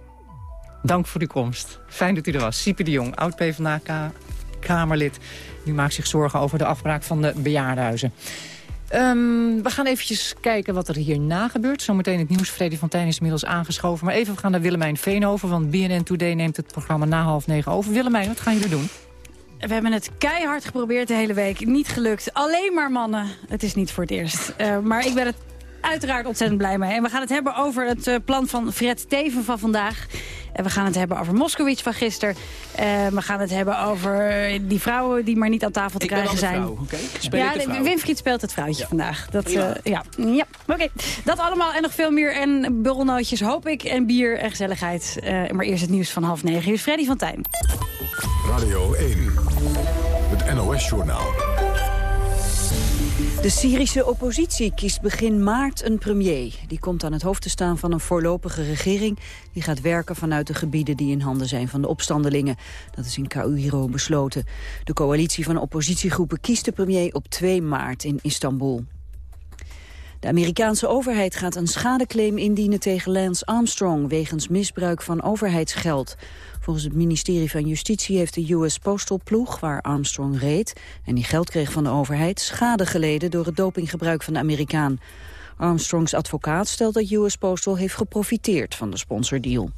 Dank voor uw komst. Fijn dat u er was. Siepe de Jong, oud-PVDA-Kamerlid. U maakt zich zorgen over de afbraak van de bejaardenhuizen. Um, we gaan eventjes kijken wat er hierna gebeurt. Zometeen het nieuws. Freddy van Tijn is inmiddels aangeschoven. Maar even, we gaan naar Willemijn Veenhoven. Want BNN Today neemt het programma na half negen over. Willemijn, wat gaan jullie doen? We hebben het keihard geprobeerd de hele week. Niet gelukt. Alleen maar mannen. Het is niet voor het eerst. Uh, maar ik ben het uiteraard ontzettend blij mee. En we gaan het hebben over het uh, plan van Fred Teven van vandaag. En we gaan het hebben over Moskowitz van gisteren. Uh, we gaan het hebben over die vrouwen die maar niet aan tafel te ik krijgen zijn. Vrouw, okay? Ja, Winfried speelt het vrouwtje ja. vandaag. Dat, ja, uh, ja. ja. oké. Okay. Dat allemaal en nog veel meer. En borrelnootjes hoop ik. En bier en gezelligheid. Uh, maar eerst het nieuws van half negen. Hier is Freddy van Tijn. Radio 1. Het NOS-journaal. De Syrische oppositie kiest begin maart een premier. Die komt aan het hoofd te staan van een voorlopige regering... die gaat werken vanuit de gebieden die in handen zijn van de opstandelingen. Dat is in Cairo besloten. De coalitie van oppositiegroepen kiest de premier op 2 maart in Istanbul. De Amerikaanse overheid gaat een schadeclaim indienen tegen Lance Armstrong... wegens misbruik van overheidsgeld. Volgens het ministerie van Justitie heeft de US Postal ploeg, waar Armstrong reed... en die geld kreeg van de overheid, schade geleden door het dopinggebruik van de Amerikaan. Armstrongs advocaat stelt dat US Postal heeft geprofiteerd van de sponsordeal.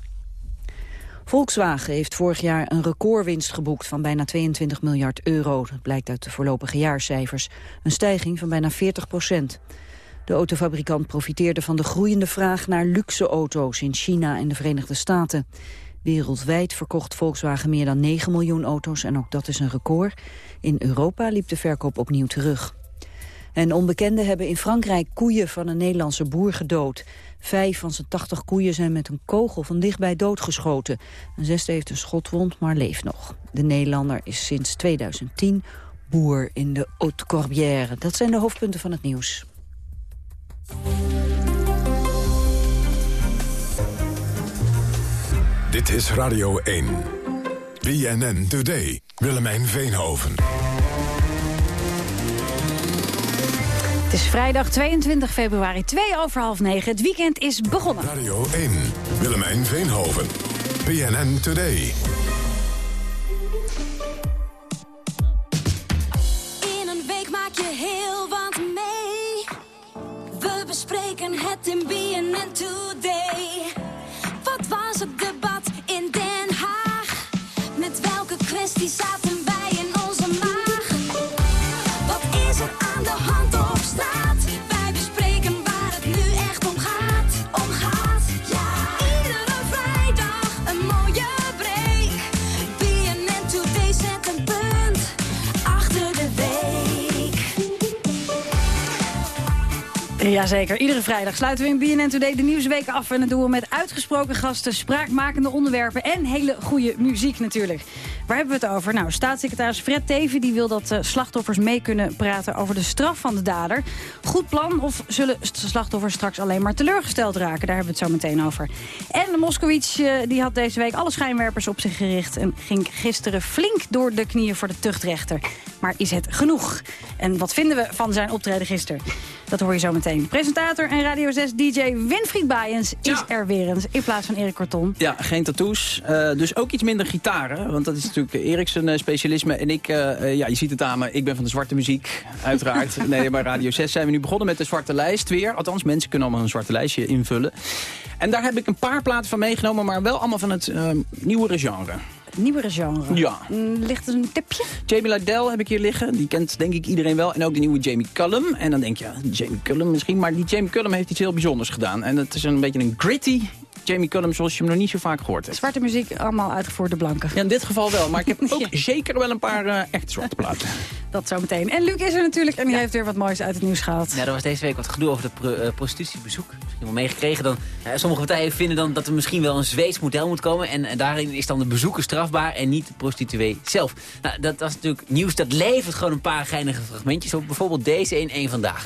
Volkswagen heeft vorig jaar een recordwinst geboekt van bijna 22 miljard euro. Dat blijkt uit de voorlopige jaarcijfers. Een stijging van bijna 40 procent. De autofabrikant profiteerde van de groeiende vraag naar luxe auto's in China en de Verenigde Staten. Wereldwijd verkocht Volkswagen meer dan 9 miljoen auto's en ook dat is een record. In Europa liep de verkoop opnieuw terug. En onbekenden hebben in Frankrijk koeien van een Nederlandse boer gedood. Vijf van zijn 80 koeien zijn met een kogel van dichtbij doodgeschoten. Een zesde heeft een schotwond, maar leeft nog. De Nederlander is sinds 2010 boer in de Haute-Corbière. Dat zijn de hoofdpunten van het nieuws. Dit is Radio 1. BNN Today. Willemijn Veenhoven. Het is vrijdag 22 februari, 2 over half 9. Het weekend is begonnen. Radio 1. Willemijn Veenhoven. BNN Today. In een week maak je heel wat mee. We bespreken het in BNN Today. Wat was het debat kwestie zaten Jazeker, iedere vrijdag sluiten we in BNN Today de Nieuwsweek af. En dat doen we met uitgesproken gasten, spraakmakende onderwerpen en hele goede muziek natuurlijk. Waar hebben we het over? Nou, staatssecretaris Fred Teven die wil dat uh, slachtoffers mee kunnen praten over de straf van de dader. Goed plan of zullen slachtoffers straks alleen maar teleurgesteld raken? Daar hebben we het zo meteen over. En Moskowitz uh, die had deze week alle schijnwerpers op zich gericht... en ging gisteren flink door de knieën voor de tuchtrechter. Maar is het genoeg? En wat vinden we van zijn optreden gisteren? Dat hoor je zo meteen. Presentator en Radio 6 DJ Winfried Baaiens is er weer eens in plaats van Erik Korton. Ja, geen tattoos. Uh, dus ook iets minder gitaren. Want dat is natuurlijk Eriks een uh, specialisme. En ik, uh, ja, je ziet het aan me, ik ben van de zwarte muziek, uiteraard. nee, bij Radio 6 zijn we nu begonnen met de zwarte lijst weer. Althans, mensen kunnen allemaal een zwarte lijstje invullen. En daar heb ik een paar platen van meegenomen, maar wel allemaal van het nieuwere genre nieuwere genre. Ja. Ligt er een tipje? Jamie Lydell heb ik hier liggen. Die kent denk ik iedereen wel. En ook de nieuwe Jamie Cullum. En dan denk je, Jamie Cullum misschien. Maar die Jamie Cullum heeft iets heel bijzonders gedaan. En het is een beetje een gritty Jamie Cullum zoals je hem nog niet zo vaak gehoord hebt. Zwarte muziek, allemaal uitgevoerde blanken. Ja, in dit geval wel. Maar ik heb ook ja. zeker wel een paar uh, echt zwarte platen. Dat zo meteen. En Luc is er natuurlijk en die ja. heeft weer wat moois uit het nieuws gehaald. Ja, er was deze week wat gedoe over de uh, prostitutiebezoek. wel meegekregen. Dan, eh, sommige partijen vinden dan dat er misschien wel een Zweeds model moet komen. En, daarin is dan de bezoeker strafbaar en niet de prostituee zelf. Nou, dat, is natuurlijk nieuws. Dat levert gewoon een paar geinige fragmentjes op. Bijvoorbeeld deze in één vandaag.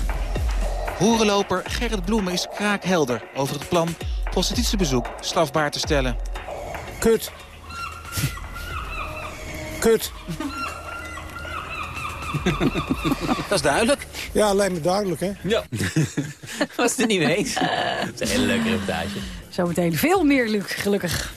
Hoerenloper Gerrit Bloemen is kraakhelder over het plan prostitutiebezoek strafbaar te stellen. Kut. Kut. Dat is duidelijk. Ja, lijkt me duidelijk, hè? Ja. Was het er niet mee eens? Dat is een hele leuke reportage. Zometeen veel meer, Luc, gelukkig.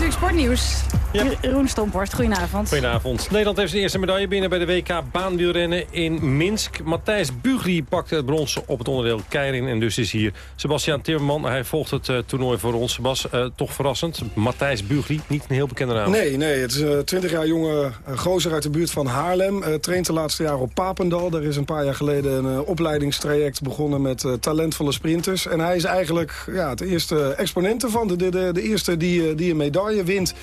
Natuurlijk sportnieuws. Yep. Jeroen Stomporst, goedenavond. Goedenavond. Nederland heeft zijn eerste medaille binnen bij de WK baanwielrennen in Minsk. Matthijs Bugli pakte het brons op het onderdeel keirin en dus is hier Sebastian Timmerman. Hij volgt het uh, toernooi voor ons. Sebas, uh, toch verrassend. Matthijs Bugli, niet een heel bekende naam. Nee, nee. Het is een uh, 20 jaar jonge gozer uit de buurt van Haarlem. traint de laatste jaren op Papendal. Daar is een paar jaar geleden een opleidingstraject begonnen met talentvolle sprinters. En hij is eigenlijk ja, het eerste exponent ervan. De, de, de, de eerste die, die een medaille wint.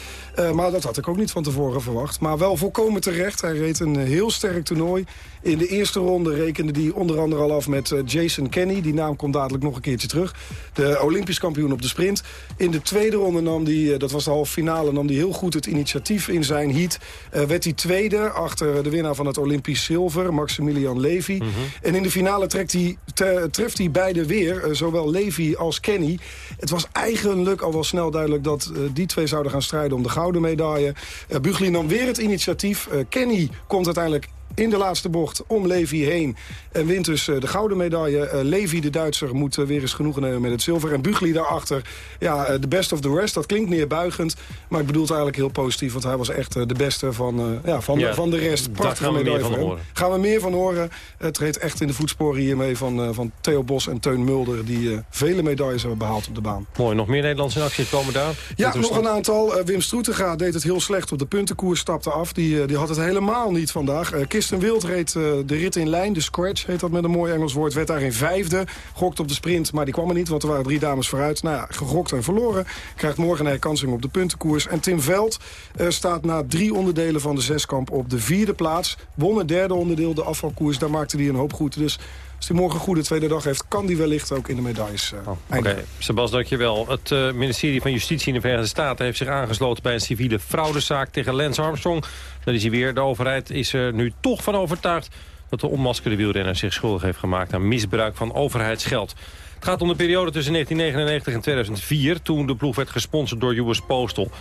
maar dat had ik ook niet van tevoren verwacht. Maar wel volkomen terecht. Hij reed een heel sterk toernooi. In de eerste ronde rekende hij onder andere al af met Jason Kenny. Die naam komt dadelijk nog een keertje terug. De Olympisch kampioen op de sprint. In de tweede ronde nam hij, dat was de halve finale, nam hij heel goed het initiatief in zijn heat. Uh, werd hij tweede achter de winnaar van het Olympisch zilver, Maximilian Levy. Mm -hmm. En in de finale trekt hij, te, treft hij beide weer, uh, zowel Levy als Kenny. Het was eigenlijk al wel snel duidelijk dat uh, die twee zouden gaan strijden om de gouden medaille. Uh, Bugli nam weer het initiatief. Uh, Kenny komt uiteindelijk in de laatste bocht om Levi heen. En wint dus uh, de gouden medaille. Uh, Levi, de Duitser, moet uh, weer eens genoegen nemen met het zilver. En Bugli daarachter, ja, de best of the rest. Dat klinkt neerbuigend, maar ik bedoel het eigenlijk heel positief. Want hij was echt de beste van, ja, van, ja, van de rest. Prachtige gaan we medaille meer van horen. Gaan we meer van horen. Het treedt echt in de voetsporen hiermee van, van Theo Bos en Teun Mulder... die vele medailles hebben behaald op de baan. Mooi, nog meer Nederlandse acties komen daar? Ja, nog een aantal. Wim Stroetega deed het heel slecht op de puntenkoers, stapte af. Die, die had het helemaal niet vandaag. Kirsten Wild reed uh, de rit in lijn, de scratch heet dat met een mooi Engels woord. Werd daarin vijfde, gokt op de sprint, maar die kwam er niet, want er waren drie dames vooruit. Nou ja, gegokt en verloren. Krijgt morgen een herkansing op de puntenkoers. En Tim Veld uh, staat na drie onderdelen van de zeskamp op de vierde plaats. Won het derde onderdeel, de afvalkoers, daar maakte hij een hoop goed. Dus als hij morgen een goede tweede dag heeft, kan die wellicht ook in de medailles uh, oh, Oké, okay. Sebas, dankjewel. Het uh, ministerie van Justitie in de Verenigde Staten heeft zich aangesloten bij een civiele fraudezaak tegen Lance Armstrong. Dat is hij weer. De overheid is er nu toch van overtuigd dat de onmaskerde wielrenner zich schuldig heeft gemaakt aan misbruik van overheidsgeld. Het gaat om de periode tussen 1999 en 2004, toen de ploeg werd gesponsord door US Postal.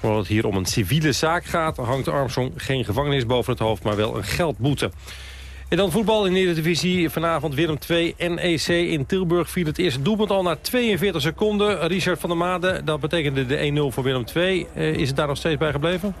Omdat het hier om een civiele zaak gaat, hangt Armstrong geen gevangenis boven het hoofd, maar wel een geldboete. En dan voetbal in de Eredivisie. Vanavond Willem 2 NEC in Tilburg viel het eerste doelpunt al na 42 seconden. Richard van der Made, dat betekende de 1-0 voor Willem 2. Uh, is het daar nog steeds bij gebleven?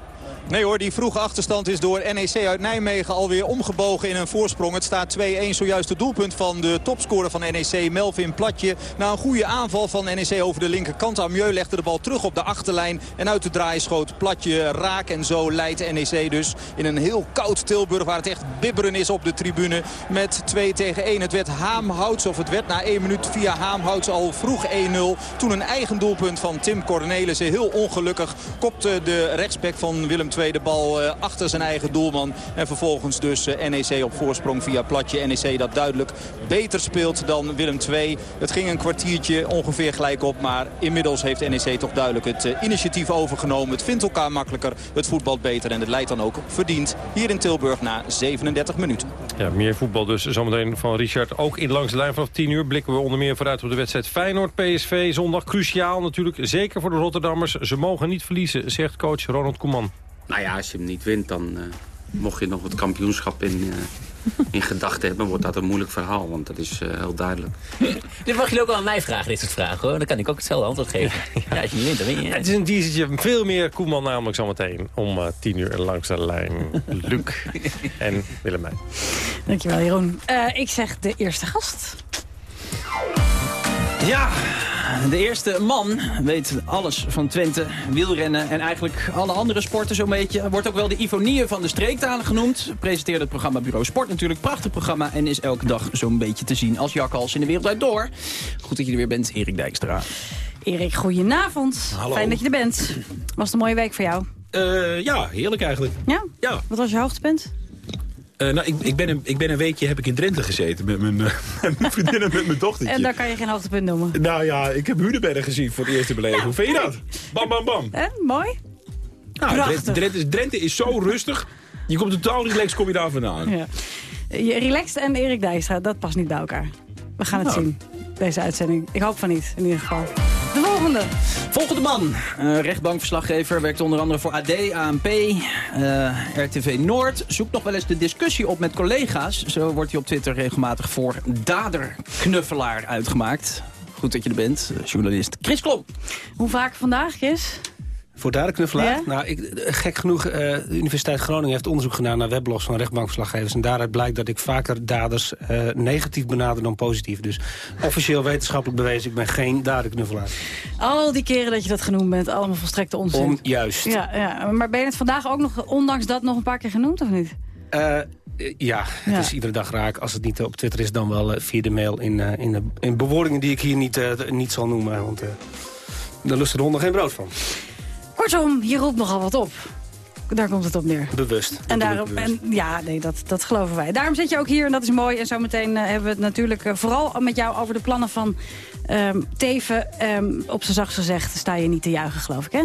Nee hoor, die vroege achterstand is door NEC uit Nijmegen alweer omgebogen in een voorsprong. Het staat 2-1 zojuist het doelpunt van de topscorer van NEC, Melvin Platje. Na een goede aanval van NEC over de linkerkant. Amieux legde de bal terug op de achterlijn. En uit de draai schoot Platje raak. En zo leidt NEC dus in een heel koud Tilburg waar het echt bibberen is op de tribune. Met 2 tegen 1. Het werd Haamhouts, of het werd na 1 minuut via Haamhouts al vroeg 1-0. Toen een eigen doelpunt van Tim Cornelissen. Heel ongelukkig kopte de rechtsback van Willem tweede bal uh, achter zijn eigen doelman. En vervolgens dus uh, NEC op voorsprong via platje. NEC dat duidelijk beter speelt dan Willem II. Het ging een kwartiertje ongeveer gelijk op. Maar inmiddels heeft NEC toch duidelijk het uh, initiatief overgenomen. Het vindt elkaar makkelijker. Het voetbalt beter. En het leidt dan ook verdiend hier in Tilburg na 37 minuten. Ja, meer voetbal dus zometeen van Richard. Ook in langs de lijn vanaf 10 uur blikken we onder meer vooruit op de wedstrijd Feyenoord-PSV. Zondag cruciaal natuurlijk. Zeker voor de Rotterdammers. Ze mogen niet verliezen, zegt coach Ronald Koeman. Nou ja, als je hem niet wint, dan uh, mocht je nog het kampioenschap in, uh, in gedachten hebben... wordt dat een moeilijk verhaal, want dat is uh, heel duidelijk. Dit mag je ook al aan mij vragen, dit soort vragen, hoor. Dan kan ik ook hetzelfde antwoord geven. Ja, als je niet wint, dan win je. Het is een teasertje, veel meer Koeman namelijk zometeen... om tien uur langs de lijn. Luc en Willemijn. Dankjewel, Jeroen. ik zeg de eerste gast. Ja, de eerste man weet alles van Twente, wielrennen en eigenlijk alle andere sporten zo'n beetje. Wordt ook wel de Ivonie van de streektalen genoemd. Presenteert het programma Bureau Sport natuurlijk. Prachtig programma en is elke dag zo'n beetje te zien als jakhals in de wereld uit door. Goed dat je er weer bent, Erik Dijkstra. Erik, goedenavond. Hallo. Fijn dat je er bent. Was het een mooie week voor jou? Uh, ja, heerlijk eigenlijk. Ja? Ja. Wat was je hoogtepunt? Eh, nou, ik, ik, ben een, ik ben een weekje heb ik in Drenthe gezeten met mijn, eh, met mijn vriendin en met mijn dochtertje. En daar kan je geen hoogtepunt noemen. Nou ja, ik heb Hunebedden gezien voor het eerste beleving. Hoe vind je dat? Bam, bam, bam. Hè? Mooi? Nou, Drenthe, Drenthe, is- Drenthe is zo rustig. Je komt totaal relaxed, kom je daar vandaan. Ja. Je relaxed en Erik Dijkstra, dat past niet bij elkaar. We gaan het Nou. zien, deze uitzending. Ik hoop van niet, in ieder geval. De volgende. Volgende man. Rechtbankverslaggever, werkt onder andere voor AD, ANP, eh, RTV Noord. Zoekt nog wel eens de discussie op met collega's. Zo wordt hij op Twitter regelmatig voor daderknuffelaar uitgemaakt. Goed dat je er bent, eh, journalist Chris Klom. Hoe vaak vandaag, Chris? Voor daderknuffelaar? Ja? Nou, ik, gek genoeg, eh, de Universiteit Groningen heeft onderzoek gedaan naar weblogs van rechtbankverslaggevers. En daaruit blijkt dat ik vaker daders eh, negatief benader dan positief. Dus officieel wetenschappelijk bewezen, ik ben geen daderknuffelaar. Al die keren dat je dat genoemd bent, allemaal volstrekte onzin. Om, juist. Ja, ja, maar ben je het vandaag ook nog, ondanks dat, nog een paar keer genoemd, of niet? Eh, ja, het Ja. is iedere dag raak. Als het niet op Twitter is, dan wel via de mail in, in, de, in bewoordingen die ik hier niet, niet zal noemen. Want daar lusten de honden geen brood van. Kortom, je roept nogal wat op. Daar komt het op neer. Bewust. En daarom, en ja, nee, dat, dat geloven wij. Daarom zit je ook hier en dat is mooi. En zometeen eh, hebben we het natuurlijk eh, vooral met jou over de plannen van ehm, Teven. Ehm, op zijn zachtst gezegd sta je niet te juichen, geloof ik, hè?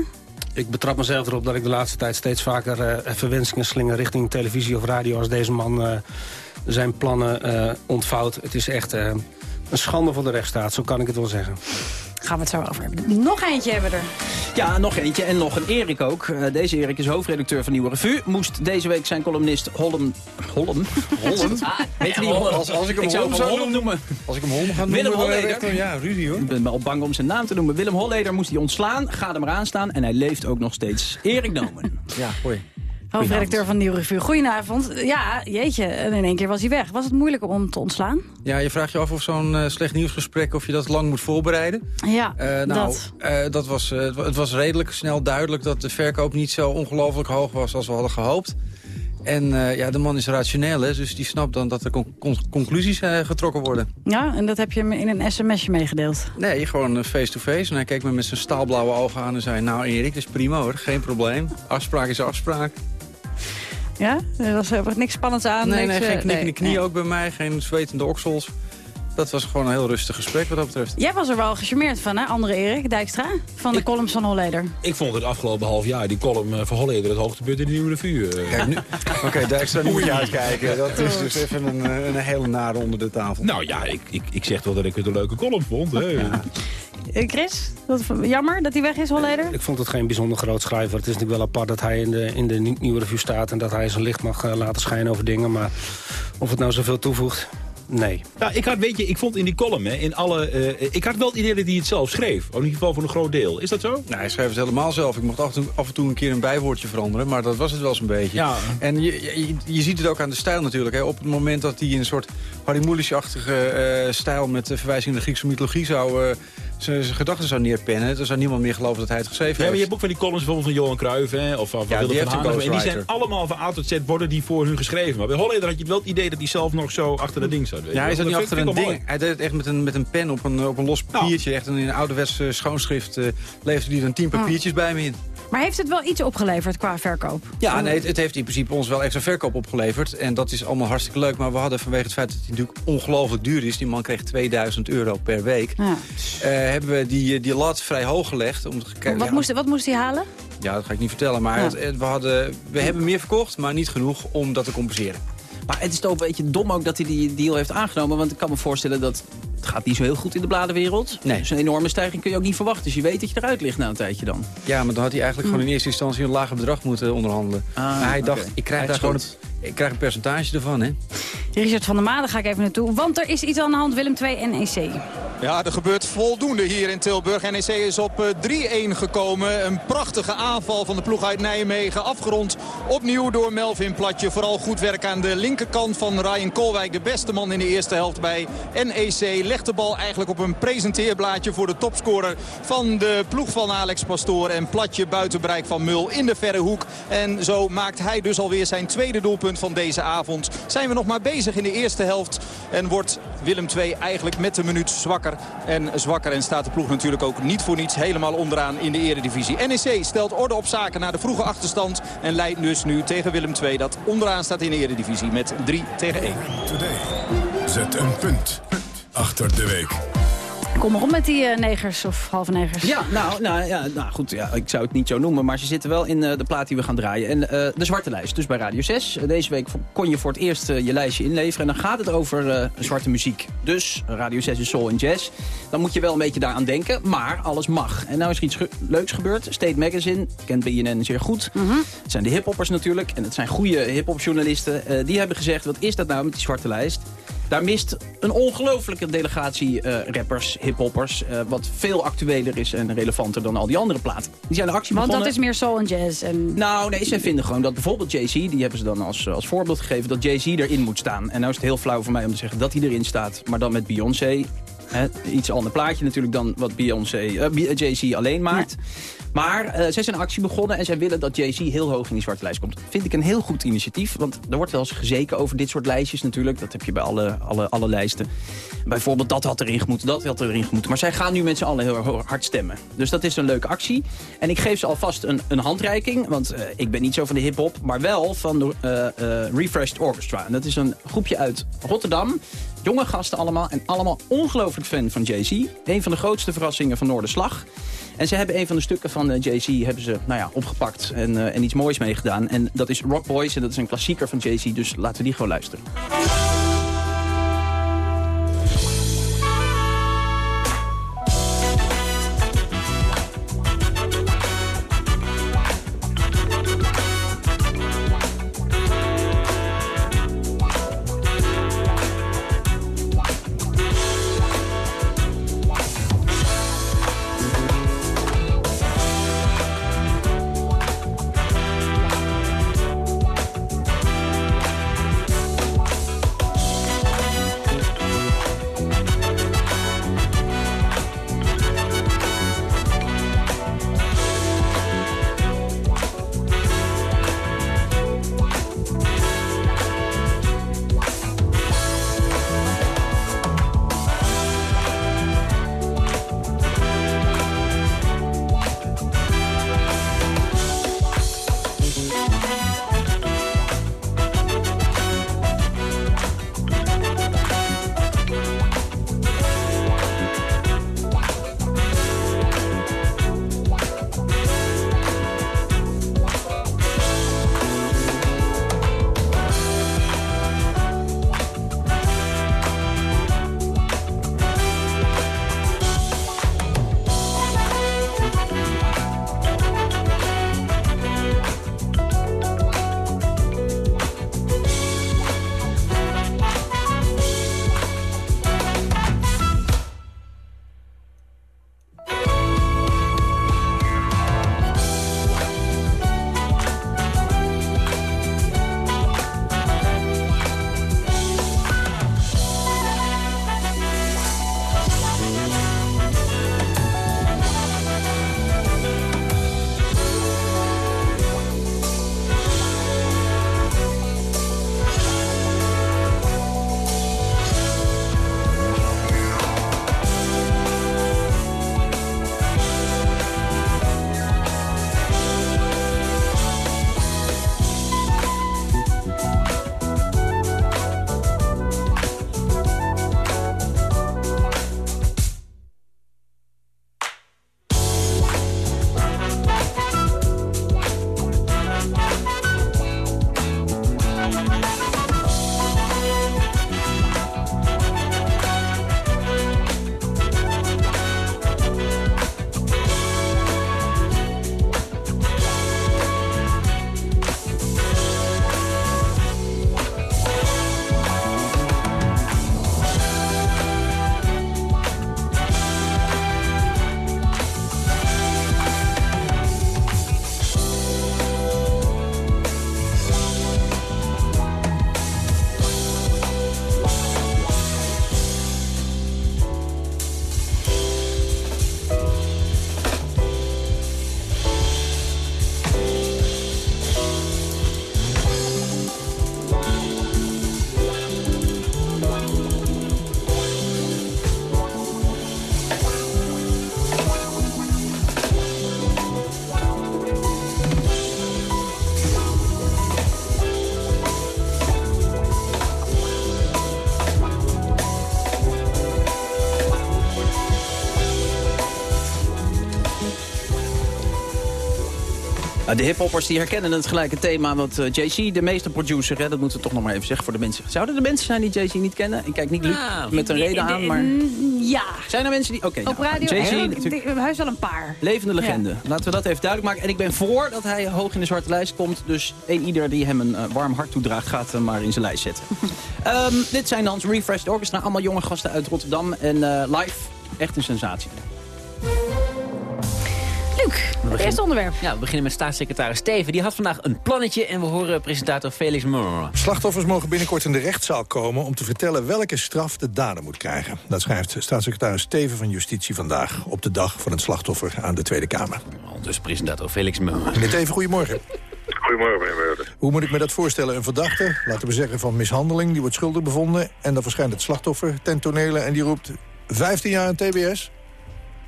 Ik betrap mezelf erop dat ik de laatste tijd steeds vaker eh, verwensingen slinger richting televisie of radio als deze man zijn plannen ontvouwt. Het is echt een schande voor de rechtsstaat, zo kan ik het wel zeggen. Gaan we het zo over hebben. Nog eentje hebben we er. Ja, nog eentje en nog een Erik ook. Eh, deze Erik is hoofdredacteur van Nieuwe Revue. Moest deze week zijn columnist? Weet je niet? Hollem. Als- als ik hem zou Hollem hem zou Hollem noemen. Als ik hem Holm ga Willem noemen... dan Holleder. Ja, Rudy hoor. Ik ben wel bang om zijn naam te noemen. Willem Holleder moest hij ontslaan. Ga er maar aan staan. En hij leeft ook nog steeds. Erik Nomen. Ja, hoi. Hoofdredacteur van Nieuw Revue. Goedenavond. Ja, jeetje. En in één keer was hij weg. Was het moeilijk om te ontslaan? Ja, je vraagt je af of zo'n eh, slecht nieuwsgesprek... of je dat lang moet voorbereiden. Ja, Eh, nou, dat. eh, dat was, het wa- het was redelijk snel duidelijk... dat de verkoop niet zo ongelooflijk hoog was als we hadden gehoopt. En ja, de man is rationeel, hè, dus die snapt dan dat er con- con- conclusies getrokken worden. Ja, en dat heb je hem in een sms'je meegedeeld. Nee, gewoon face-to-face. En hij keek me met zijn staalblauwe ogen aan en zei... nou Erik, dat is prima hoor, geen probleem. Afspraak is afspraak. Ja? Er was er niks spannends aan. nee, niks, nee, eh, geen knik in de knie nee. ook bij mij, geen zwetende oksels. Dat was gewoon een heel rustig gesprek wat dat betreft. Jij was er wel gecharmeerd van, hè, andere Erik Dijkstra? Van de columns van Holleder. Ik vond het afgelopen half jaar, die column eh, van Holleder, het hoogtepunt in de Nieuwe Revue. eh. Kijk, nu, Oké, Dijkstra, nu moet je uitkijken. Dat is dus even een, eh, een hele nare onder de tafel. Nou ja, ik, ik, ik zeg wel dat ik het een leuke column vond. Hè. Eh, Chris, dat, jammer dat hij weg is, Holleder? Ik vond het geen bijzonder groot schrijver. Het is natuurlijk wel apart dat hij in de, in de nie- nieuwe revue staat... en dat hij zijn licht mag eh, laten schijnen over dingen. Maar of het nou zoveel toevoegt, nee. Ja, ik had, weet je, ik vond in die column, hè, in alle, eh, ik had wel het idee dat hij het zelf schreef. Of in ieder geval voor een groot deel. Is dat zo? Nou, hij schreef het helemaal zelf. Ik mocht af en, toe, af en toe een keer een bijwoordje veranderen, maar dat was het wel zo'n beetje. Ja. En je, je, je ziet het ook aan de stijl natuurlijk. Hè. Op het moment dat hij in een soort Harry Mulisch-achtige eh, stijl... met uh, verwijzing naar de Griekse mythologie zou... zijn gedachten zou neerpennen... dan zou niemand meer geloven dat hij het geschreven Ja, maar je heeft. hebt ook van die columns bijvoorbeeld van Johan Cruijff hè, of van, van Ja, die Willem heeft van Hanegem. En die zijn allemaal van A tot Z worden die voor hun geschreven. Maar bij Holleder had je wel het idee dat hij zelf nog zo achter dat ding zat. weet Ja, je hij zat niet achter een ding. Hij deed het echt met een, met een pen op een, op een los papiertje. Echt een, in een ouderwets eh, schoonschrift uh, leverde hij dan tien papiertjes bij me in. Maar heeft het wel iets opgeleverd qua verkoop? Ja, nee, het, het, heeft in principe ons wel extra verkoop opgeleverd. En dat is allemaal hartstikke leuk. Maar we hadden vanwege het feit dat hij natuurlijk ongelooflijk duur is... die man kreeg 2000 euro per week... Ja. Uh, hebben we die, die lat vrij hoog gelegd. Om te wat, ja, moest, wat moest hij halen? Ja, dat ga ik niet vertellen. Maar Ja. het, het, we, hadden, we hebben meer verkocht, maar niet genoeg om dat te compenseren. Maar het is toch een beetje dom ook dat hij die deal heeft aangenomen. Want ik kan me voorstellen dat het gaat niet zo heel goed in de bladenwereld. Nee. Dus een enorme stijging kun je ook niet verwachten. Dus je weet dat je eruit ligt na een tijdje dan. Ja, maar dan had hij eigenlijk Hm. gewoon in eerste instantie een lager bedrag moeten onderhandelen. Ah, maar hij dacht, ik krijg Hij daar gewoon. Ik krijg een percentage ervan, hè. Richard van der Maa, daar ga ik even naartoe. Want er is iets aan de hand, Willem 2 NEC. Ja, er gebeurt voldoende hier in Tilburg. NEC is op eh, 3-1 gekomen. Een prachtige aanval van de ploeg uit Nijmegen. Afgerond opnieuw door Melvin Platje. Vooral goed werk aan de linkerkant van Ryan Kolwijk. De beste man in de eerste helft bij NEC. Legt de bal eigenlijk op een presenteerblaadje voor de topscorer van de ploeg van Alex Pastoor. En Platje buiten bereik van Mul in de verre hoek. En zo maakt hij dus alweer zijn tweede doelpunt van deze avond. Zijn we nog maar bezig in de eerste helft. En wordt Willem II eigenlijk met de minuut zwakker en zwakker. En staat de ploeg natuurlijk ook niet voor niets helemaal onderaan in de eredivisie. NEC stelt orde op zaken na de vroege achterstand. En leidt dus nu tegen Willem II dat onderaan staat in de eredivisie met 3 tegen 1. Zet een punt achter de week. Kom maar op met die eh, negers of halve negers. Ja, nou, nou, ja, nou goed, ja, ik zou het niet zo noemen, maar ze zitten wel in eh, de plaat die we gaan draaien. En eh, de zwarte lijst, dus bij Radio 6. deze week kon je voor het eerst je lijstje inleveren. En dan gaat het over zwarte muziek. Dus Radio 6 is soul en jazz. Dan moet je wel een beetje daaraan denken, maar alles mag. En nou is er iets leuks gebeurd. State Magazine, kent BNN zeer goed. Mhm. Het zijn de hiphoppers natuurlijk. En het zijn goede hiphopjournalisten. die hebben gezegd, wat is dat nou met die zwarte lijst? Daar mist een ongelofelijke delegatie uh, rappers, hiphoppers. Uh, wat veel actueler is en relevanter dan al die andere platen. Die zijn de actie Want begonnen. dat is meer soul en jazz. En... Nou, nee, zij vinden gewoon dat bijvoorbeeld Jay-Z... die hebben ze dan als, als voorbeeld gegeven dat Jay-Z erin moet staan. En nou is het heel flauw voor mij om te zeggen dat hij erin staat. Maar dan met Beyoncé. Iets ander plaatje natuurlijk dan wat Beyoncé, uh, Jay-Z alleen maakt. Maar uh, zij zijn actie begonnen en zij willen dat Jay-Z heel hoog in die zwarte lijst komt. Vind ik een heel goed initiatief, want er wordt wel eens gezeken over dit soort lijstjes natuurlijk. Dat heb je bij alle, alle, alle lijsten. Bijvoorbeeld dat had erin gemoeten, dat had erin gemoeten. Maar zij gaan nu met z'n allen heel hard stemmen. Dus dat is een leuke actie. En ik geef ze alvast een, een handreiking, want uh, ik ben niet zo van de hip-hop, maar wel van de uh, Refreshed Orchestra. En dat is een groepje uit Rotterdam. Jonge gasten allemaal en allemaal ongelooflijk fan van Jay-Z. Een van de grootste verrassingen van Noorderslag. En ze hebben een van de stukken van uh, Jay-Z hebben ze nou ja, opgepakt en, uh, en iets moois meegedaan. En dat is Rock Boys en dat is een klassieker van Jay-Z, dus laten we die gewoon luisteren. De hiphoppers die herkennen het gelijke thema. Want uh, JC, de meeste producer, hè, dat moeten we toch nog maar even zeggen voor de mensen. Zouden er mensen zijn die JC niet kennen? Ik kijk niet Luc Nou, met een reden aan, maar... Ja. Zijn er mensen die... Oké, Op nou, radio JC, 1, natuurlijk hij is wel een paar. levende legende. Laten we dat even duidelijk maken. En ik ben voor dat hij hoog in de zwarte lijst komt. Dus een ieder die hem een eh, warm hart toedraagt, gaat hem maar in zijn lijst zetten. Ehm, dit zijn dan Refreshed Orchestra. Allemaal jonge gasten uit Rotterdam. En eh, live, echt een sensatie. Het eerste onderwerp. Ja, we beginnen met staatssecretaris Steven. Die had vandaag een plannetje en we horen presentator Felix Murr. Slachtoffers mogen binnenkort in de rechtszaal komen... om te vertellen welke straf de dader moet krijgen. Dat schrijft staatssecretaris Steven van Justitie vandaag... op de dag van het slachtoffer aan de Tweede Kamer. Dus presentator Felix Murr. Meneer Teven, goedemorgen. Goedemorgen, meneer. Hoe moet ik me dat voorstellen? Een verdachte, laten we zeggen van mishandeling... die wordt schuldig bevonden en dan verschijnt het slachtoffer ten tonele... en die roept 15 jaar aan TBS?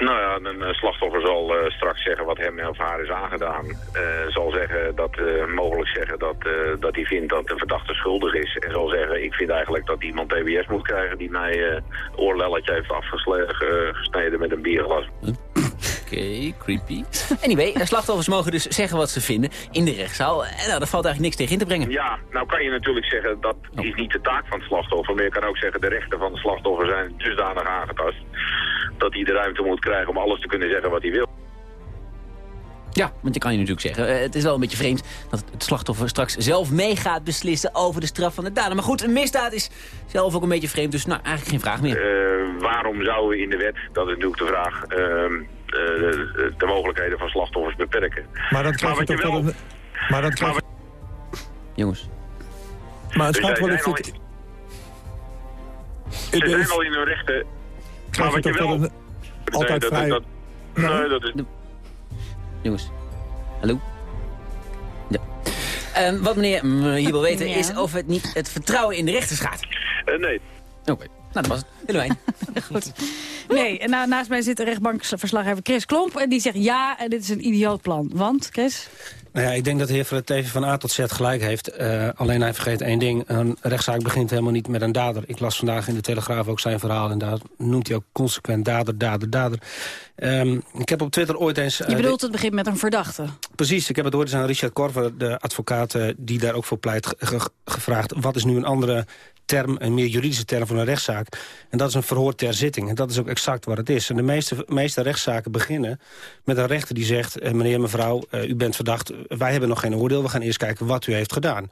Nou ja, een eh, slachtoffer zal eh, straks zeggen wat hem of haar is aangedaan. Eh, zal zeggen dat, mogelijk zeggen dat, dat hij vindt dat de verdachte schuldig is. En zal zeggen, ik vind eigenlijk dat iemand TBS moet krijgen die mij oorlelletje heeft afgesneden met een bierglas. Oké, creepy. Anyway, slachtoffers mogen dus zeggen wat ze vinden in de rechtszaal. En nou, daar valt eigenlijk niks tegen in te brengen. Ja, nou kan je natuurlijk zeggen dat is niet de taak van het slachtoffer. Maar je kan ook zeggen de rechten van de slachtoffer zijn dusdanig aangetast. Dat hij de ruimte moet krijgen om alles te kunnen zeggen wat hij wil. Ja, want je kan je natuurlijk zeggen, eh, het is wel een beetje vreemd dat het slachtoffer straks zelf mee gaat beslissen over de straf van de dader. Maar goed, een misdaad is zelf ook een beetje vreemd, dus nou, eigenlijk geen vraag meer. Eh, waarom zouden we in de wet, dat is natuurlijk de vraag, ehm, eh, de, de mogelijkheden van slachtoffers beperken? Maar dan krijg je toch wel een... Maar dan krijg je... Jongens. Maar het Dus wel... Ze zijn ben- al in hun rechten. Je wat je toch wel een... Altijd nee, dat, vrij... dat, nee, dat is... Jongens. Hallo? Ja. Ehm, wat meneer hier wil weten Ja. is of het niet het vertrouwen in de rechters gaat. Eh, nee. Oké, dat was het. Willemijn. Goed. Nee, en nou, naast mij zit de rechtbankverslaggever Chris Klomp. En die zegt ja, en dit is een idioot plan. Want, Chris? Nou ja, ik denk dat de heer Fred Teven van A tot Z gelijk heeft. Eh, alleen hij vergeet één ding. Een rechtszaak begint helemaal niet met een dader. Ik las vandaag in de Telegraaf ook zijn verhaal. En daar noemt hij ook consequent dader, dader, dader. Ehm, ik heb op Twitter ooit eens... Je eh, bedoelt het begint met een verdachte. Precies, ik heb het ooit eens aan Richard Korver, de advocaat eh, die daar ook voor pleit, ge- ge- gevraagd. Wat is nu een andere term, een meer juridische term voor een rechtszaak? En dat is een verhoor ter zitting. En dat is ook exact wat het is. En de meeste, meeste rechtszaken beginnen met een rechter die zegt... eh, meneer, mevrouw, eh, u bent verdacht, wij hebben nog geen oordeel. We gaan eerst kijken wat u heeft gedaan.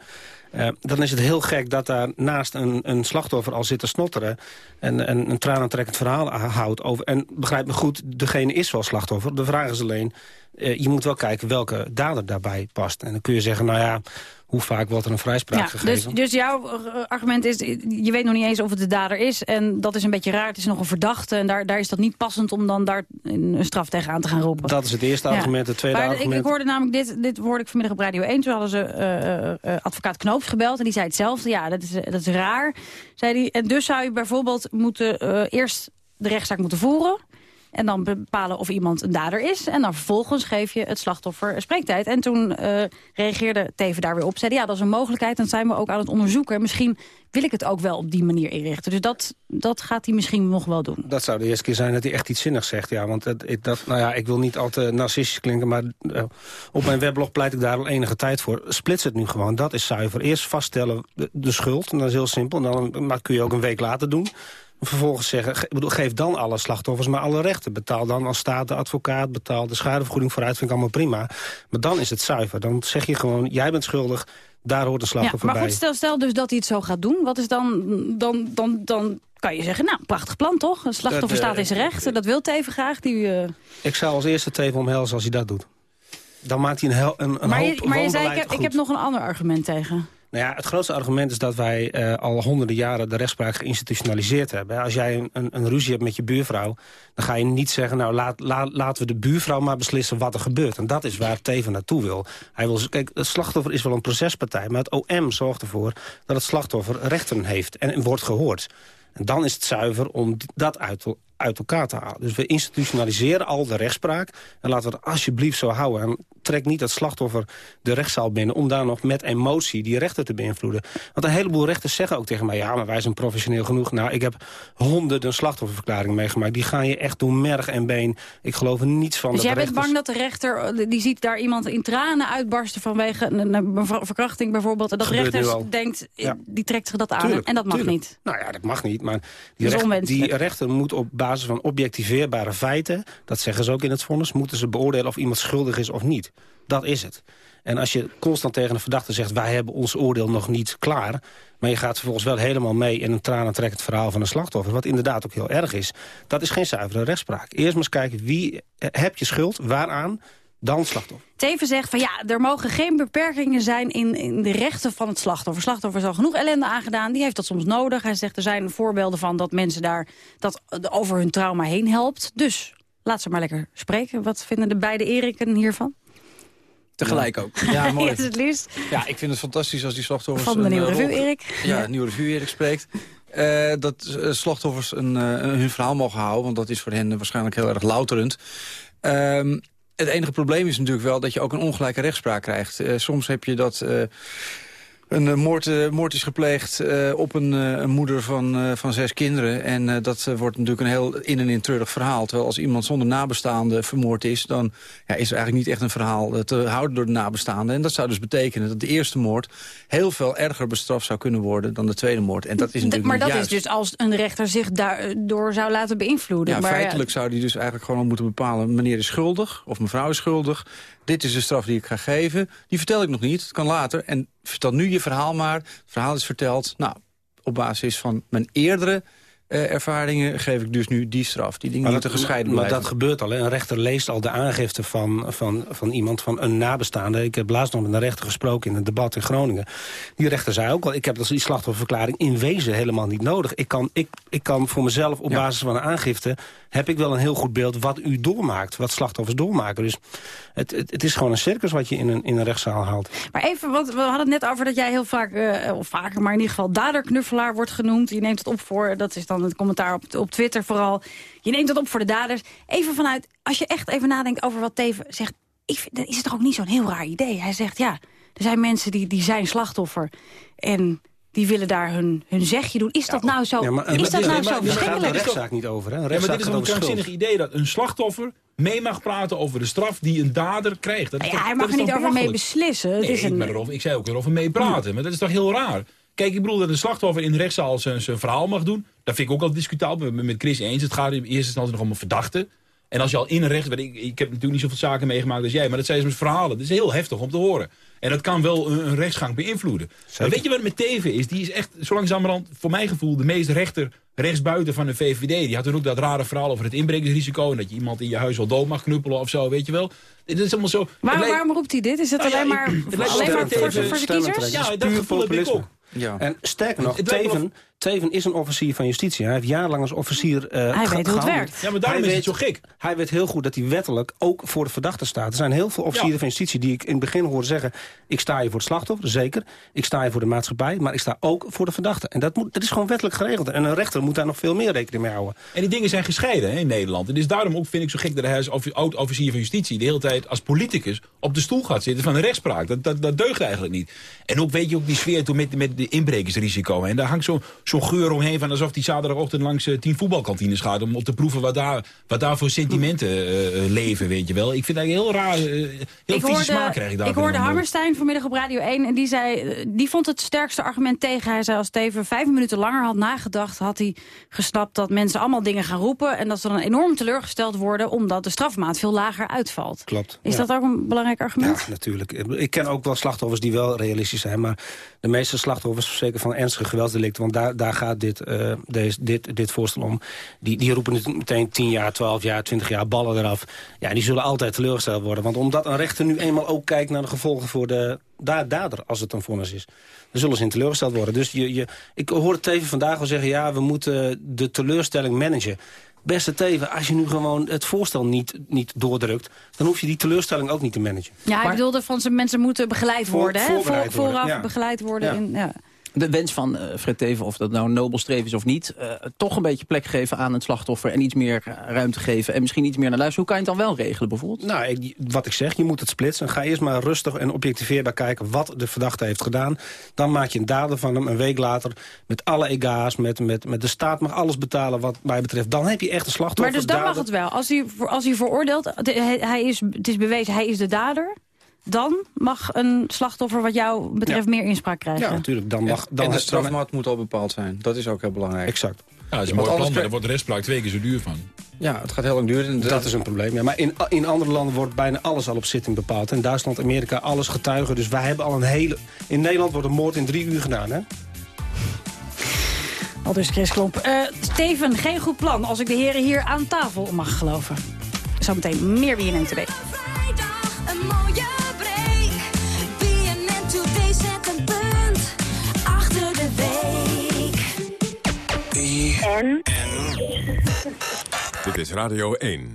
Eh, dan is het heel gek dat daar naast een, een slachtoffer al zit te snotteren... en, en een tranentrekkend verhaal houdt over... en begrijp me goed, degene is wel slachtoffer. De vraag is alleen, je moet wel kijken welke dader daarbij past. En dan kun je zeggen, nou ja, hoe vaak wordt er een vrijspraak Ja, gegeven? dus, dus jouw eh, argument is, je weet nog niet eens of het de dader is. En dat is een beetje raar, het is nog een verdachte. En daar, daar is dat niet passend om dan daar een straf tegenaan te gaan roepen. Dat is het eerste Ja. argument. Het tweede maar ik, argument... ik hoorde namelijk dit, dit hoorde ik vanmiddag op Radio 1. Toen hadden ze eh, eh, advocaat Knoops gebeld en die zei hetzelfde. Ja, dat is, dat is raar, zei hij. En dus zou je bijvoorbeeld moeten, eerst de rechtszaak moeten voeren... En dan bepalen of iemand een dader is. En dan vervolgens geef je het slachtoffer spreektijd. En toen eh, reageerde Teven daar weer op. Zeiden ja, dat is een mogelijkheid. Dan zijn we ook aan het onderzoeken. Misschien wil ik het ook wel op die manier inrichten. Dus dat, dat gaat hij misschien nog wel doen. Dat zou de eerste keer zijn dat hij echt iets zinnigs zegt. Ja, want dat, dat, nou ja, ik wil niet al te narcistisch klinken... maar eh, op mijn weblog pleit ik daar al enige tijd voor. Splits het nu gewoon, dat is zuiver. Eerst vaststellen de, de schuld, en dat is heel simpel. En dan, maar kun je ook een week later doen. Vervolgens zeggen, ik bedoel, geef dan alle slachtoffers maar alle rechten. Betaal dan als staat de advocaat, betaal de schadevergoeding vooruit, vind ik allemaal prima. Maar dan is het zuiver. Dan zeg je gewoon, jij bent schuldig, daar hoort de Ja, slachtoffer maar bij. goed, stel, stel dus dat hij het zo gaat doen. Wat is dan, dan, dan, dan kan je zeggen, nou, prachtig plan toch? Een slachtoffer eh, staat in zijn recht. Dat wil Teven graag. Die, eh, Ik zou als eerste Teven omhelzen als hij dat doet. Dan maakt hij een, hel, een, een maar hoop je, maar je zei, ik heb, ik heb nog een ander argument tegen. Nou ja, het grootste argument is dat wij eh, al honderden jaren de rechtspraak geïnstitutionaliseerd hebben. Als jij een, een, een ruzie hebt met je buurvrouw, dan ga je niet zeggen... nou, laat, laten we de buurvrouw maar beslissen wat er gebeurt. En dat is waar Teven naartoe wil. Hij wil kijk, het slachtoffer is wel een procespartij, maar het OM zorgt ervoor... dat het slachtoffer rechten heeft en wordt gehoord. En dan is het zuiver om dat uit, uit elkaar te halen. Dus we institutionaliseren al de rechtspraak. En laten we het alsjeblieft zo houden. En trekt niet het slachtoffer de rechtszaal binnen... om daar nog met emotie die rechter te beïnvloeden. Want een heleboel rechters zeggen ook tegen mij... ja, maar wij zijn professioneel genoeg. Nou, ik heb honderden slachtofferverklaringen meegemaakt. Die gaan je echt door merg en been. Ik geloof er niets van. Dus dat jij bent rechters- bang dat de rechter, eh, die ziet daar iemand in tranen uitbarsten vanwege een, verkrachting bijvoorbeeld. En dat Gebeurt rechter nu al. denkt, eh, Ja. die trekt zich dat aan Tuurlijk, en dat mag tuurlijk. niet. Nou ja, dat mag niet. Maar Dat die, recht- die rechter moet op basis van objectiveerbare feiten... dat zeggen ze ook in het vonnis... moeten ze beoordelen of iemand schuldig is of niet. Dat is het. En als je constant tegen een verdachte zegt... wij hebben ons oordeel nog niet klaar... maar je gaat vervolgens wel helemaal mee in een tranentrekkend verhaal van een slachtoffer... wat inderdaad ook heel erg is. Dat is geen zuivere rechtspraak. Eerst maar eens kijken, wie eh, heb je schuld, waaraan, dan slachtoffer. Teven zegt van ja, er mogen geen beperkingen zijn in, in de rechten van het slachtoffer. Slachtoffer is al genoeg ellende aangedaan, die heeft dat soms nodig. Hij zegt er zijn voorbeelden van dat mensen daar dat over hun trauma heen helpt. Dus laat ze maar lekker spreken. Wat vinden de beide Eriken hiervan? Tegelijk ook. Ja, mooi. Is het liefst? Ja, ik vind het fantastisch als die slachtoffers... Van de een, Nieuwe eh, Revue, rol- Erik. Ja. Nieuwe Revue Erik spreekt. Eh, dat eh, slachtoffers een, eh, hun verhaal mogen houden. Want dat is voor hen waarschijnlijk heel erg louterend. Ehm, het enige probleem is natuurlijk wel dat je ook een ongelijke rechtspraak krijgt. Eh, soms heb je dat... een eh, moord, eh, moord is gepleegd eh, op een, een moeder van, van zes kinderen. En dat wordt natuurlijk een heel in en in treurig verhaal. Terwijl als iemand zonder nabestaanden vermoord is... dan ja, is er eigenlijk niet echt een verhaal te houden door de nabestaanden. En dat zou dus betekenen dat de eerste moord... heel veel erger bestraft zou kunnen worden dan de tweede moord. En dat is natuurlijk maar dat juist. is dus als een rechter zich daardoor zou laten beïnvloeden. Ja, maar feitelijk zou die dus eigenlijk gewoon moeten bepalen... meneer is schuldig of mevrouw is schuldig. Dit is de straf die ik ga geven. Die vertel ik nog niet, het kan later. En vertel nu je verhaal maar. Het verhaal is verteld. Nou, op basis van mijn eerdere eh, ervaringen... geef ik dus nu die straf. Die dingen Maar moeten dat, gescheiden maar blijven. dat gebeurt al. Hè. Een rechter leest al de aangifte van, van, van iemand, van een nabestaande. Ik heb laatst nog met een rechter gesproken in een debat in Groningen. Die rechter zei ook al, ik heb dus die slachtofferverklaring in wezen helemaal niet nodig. Ik kan, ik, ik kan voor mezelf op basis van een aangifte... heb ik wel een heel goed beeld wat u doormaakt. Wat slachtoffers doormaken. Dus het, het, het is gewoon een circus wat je in een, in een rechtszaal haalt. Maar even, want we hadden het net over dat jij heel vaak, eh, of vaker, maar in ieder geval daderknuffelaar wordt genoemd. Je neemt het op voor, dat is dan het commentaar op, op Twitter vooral. Je neemt het op voor de daders. Even vanuit, als je echt even nadenkt over wat Teven zegt, ik vind, dan is het toch ook niet zo'n heel raar idee. Hij zegt, ja, er zijn mensen die, die zijn slachtoffer en die willen daar hun, hun zegje doen. Is dat nou zo, Ja, maar- is maar dat nou zo dit gaat een verschrikkelijk? rechtszaak niet over. Hè? Een Ja, maar rechtszaak dit is een krankzinnig idee dat een slachtoffer mee mag praten over de straf die een dader krijgt. Dat is Ja, toch- hij dat mag er niet over mee beslissen. Het Nee, is een, maar erover, ik zei ook erover mee praten, maar dat is toch heel raar. Kijk, ik bedoel dat een slachtoffer in de rechtszaal zijn, zijn verhaal mag doen. Dat vind ik ook al discutabel. Ik ben met Chris eens. Het gaat in eerste instantie nog om een verdachte. En als je al in een recht... Ik, ik heb natuurlijk niet zoveel zaken meegemaakt als jij... maar dat zijn soms verhalen. Dat is heel heftig om te horen. En dat kan wel een, een rechtsgang beïnvloeden. Maar weet je wat met Teven is? Die is echt, zo langzamerhand, voor mijn gevoel... de meest rechter rechtsbuiten van de VVD. Die had toen ook dat rare verhaal over het inbrekersrisico... en dat je iemand in je huis wel dood mag knuppelen of zo, weet je wel. Dit is allemaal zo... het Waarom, lijkt- waarom roept hij dit? Is het Nou ja, alleen maar, het alleen maar voor, voor zijn kiezers? Ja, dat puur gevoel heb ik ook. Ja. En sterker nog, Teven, Teven is een officier van justitie. Hij heeft jarenlang als officier eh, Hij weet hoe het werkt. Ja, maar daarom Hij is het zo gek. Hij weet heel goed dat hij wettelijk ook voor de verdachte staat. Er zijn heel veel officieren Ja. van justitie die ik in het begin hoorde zeggen... ik sta hier voor het slachtoffer, zeker. Ik sta hier voor de maatschappij, maar ik sta ook voor de verdachte. En dat, moet, dat is gewoon wettelijk geregeld. En een rechter moet daar nog veel meer rekening mee houden. En die dingen zijn gescheiden hè, in Nederland. En dus daarom ook vind ik zo gek dat hij als offi- oud-officier van justitie... de hele tijd als politicus op de stoel gaat zitten van een rechtspraak. Dat, dat, dat deugt eigenlijk niet. En ook weet je ook die sfeer toen met, met de inbrekersrisico. En daar hangt zo'n zo'n geur omheen van alsof die zaterdagochtend langs eh, tien voetbalkantines gaat... om op te proeven wat daar, wat daar voor sentimenten eh, eh, leven, weet je wel. Ik vind dat heel raar, heel ik vieze smaak krijg ik daar. ik hoorde Hammerstein vanmiddag op Radio 1 en die, zei, die vond het sterkste argument tegen. Hij zei als Steven vijf minuten langer had nagedacht... had hij gesnapt dat mensen allemaal dingen gaan roepen... en dat ze dan enorm teleurgesteld worden... omdat de strafmaat veel lager uitvalt. Klopt. Is Ja. dat ook een belangrijk argument? Ja, natuurlijk. Ik ken ook wel slachtoffers die wel realistisch zijn. Maar de meeste slachtoffers, zeker van ernstige geweldsdelicten... want daar, daar gaat dit, eh, deze, dit, dit voorstel om... Die, die roepen natuurlijk meteen 10 jaar, 12 jaar, 20 jaar ballen eraf. Ja, die zullen altijd teleurgesteld worden. Want omdat een rechter nu eenmaal ook kijkt naar de gevolgen voor de da- dader... als het een vonnis is, dan zullen ze in teleurgesteld worden. Dus je, je, ik hoorde Teven vandaag wel zeggen... ja, we moeten de teleurstelling managen. Beste Teven, als je nu gewoon het voorstel niet, niet doordrukt... dan hoef je die teleurstelling ook niet te managen. Ja, hij bedoelde van zijn mensen moeten begeleid Voor- worden. Hè? worden, vooraf ja. begeleid worden. Ja. In, ja. De wens van uh, Fred Teven, of dat nou een nobel streven is of niet... Uh, toch een beetje plek geven aan het slachtoffer... en iets meer uh, ruimte geven en misschien iets meer naar luisteren. Hoe kan je het dan wel regelen bijvoorbeeld? Nou, ik, wat ik zeg, je moet het splitsen. Ga eerst maar rustig en objectiveerbaar kijken wat de verdachte heeft gedaan. Dan maak je een dader van hem een week later... met alle ega's, met, met, met de staat mag alles betalen wat mij betreft. Dan heb je echt een slachtoffer. Maar dus dan mag het wel. Als hij, als hij veroordeelt, hij is, het is bewezen, hij is de dader dan mag een slachtoffer wat jou betreft meer inspraak krijgen. Ja, natuurlijk. Dan mag, dan en de strafmaat moet al bepaald zijn. Dat is ook heel belangrijk. Exact. Ja, dat is een mooi plan, daar wordt de rechtspraak twee keer zo duur van. Ja, het gaat heel lang duren. Dat is een probleem. Ja. Maar in, in andere landen wordt bijna alles al op zitting bepaald. In Duitsland, Amerika, alles getuigen. Dus wij hebben al een hele... In Nederland wordt een moord in drie uur gedaan, hè? Al dus Chris Klomp. Uh, Steven, geen goed plan als ik de heren hier aan tafel mag geloven. Zometeen meer BNN Today. Een mooie Dit is Radio 1.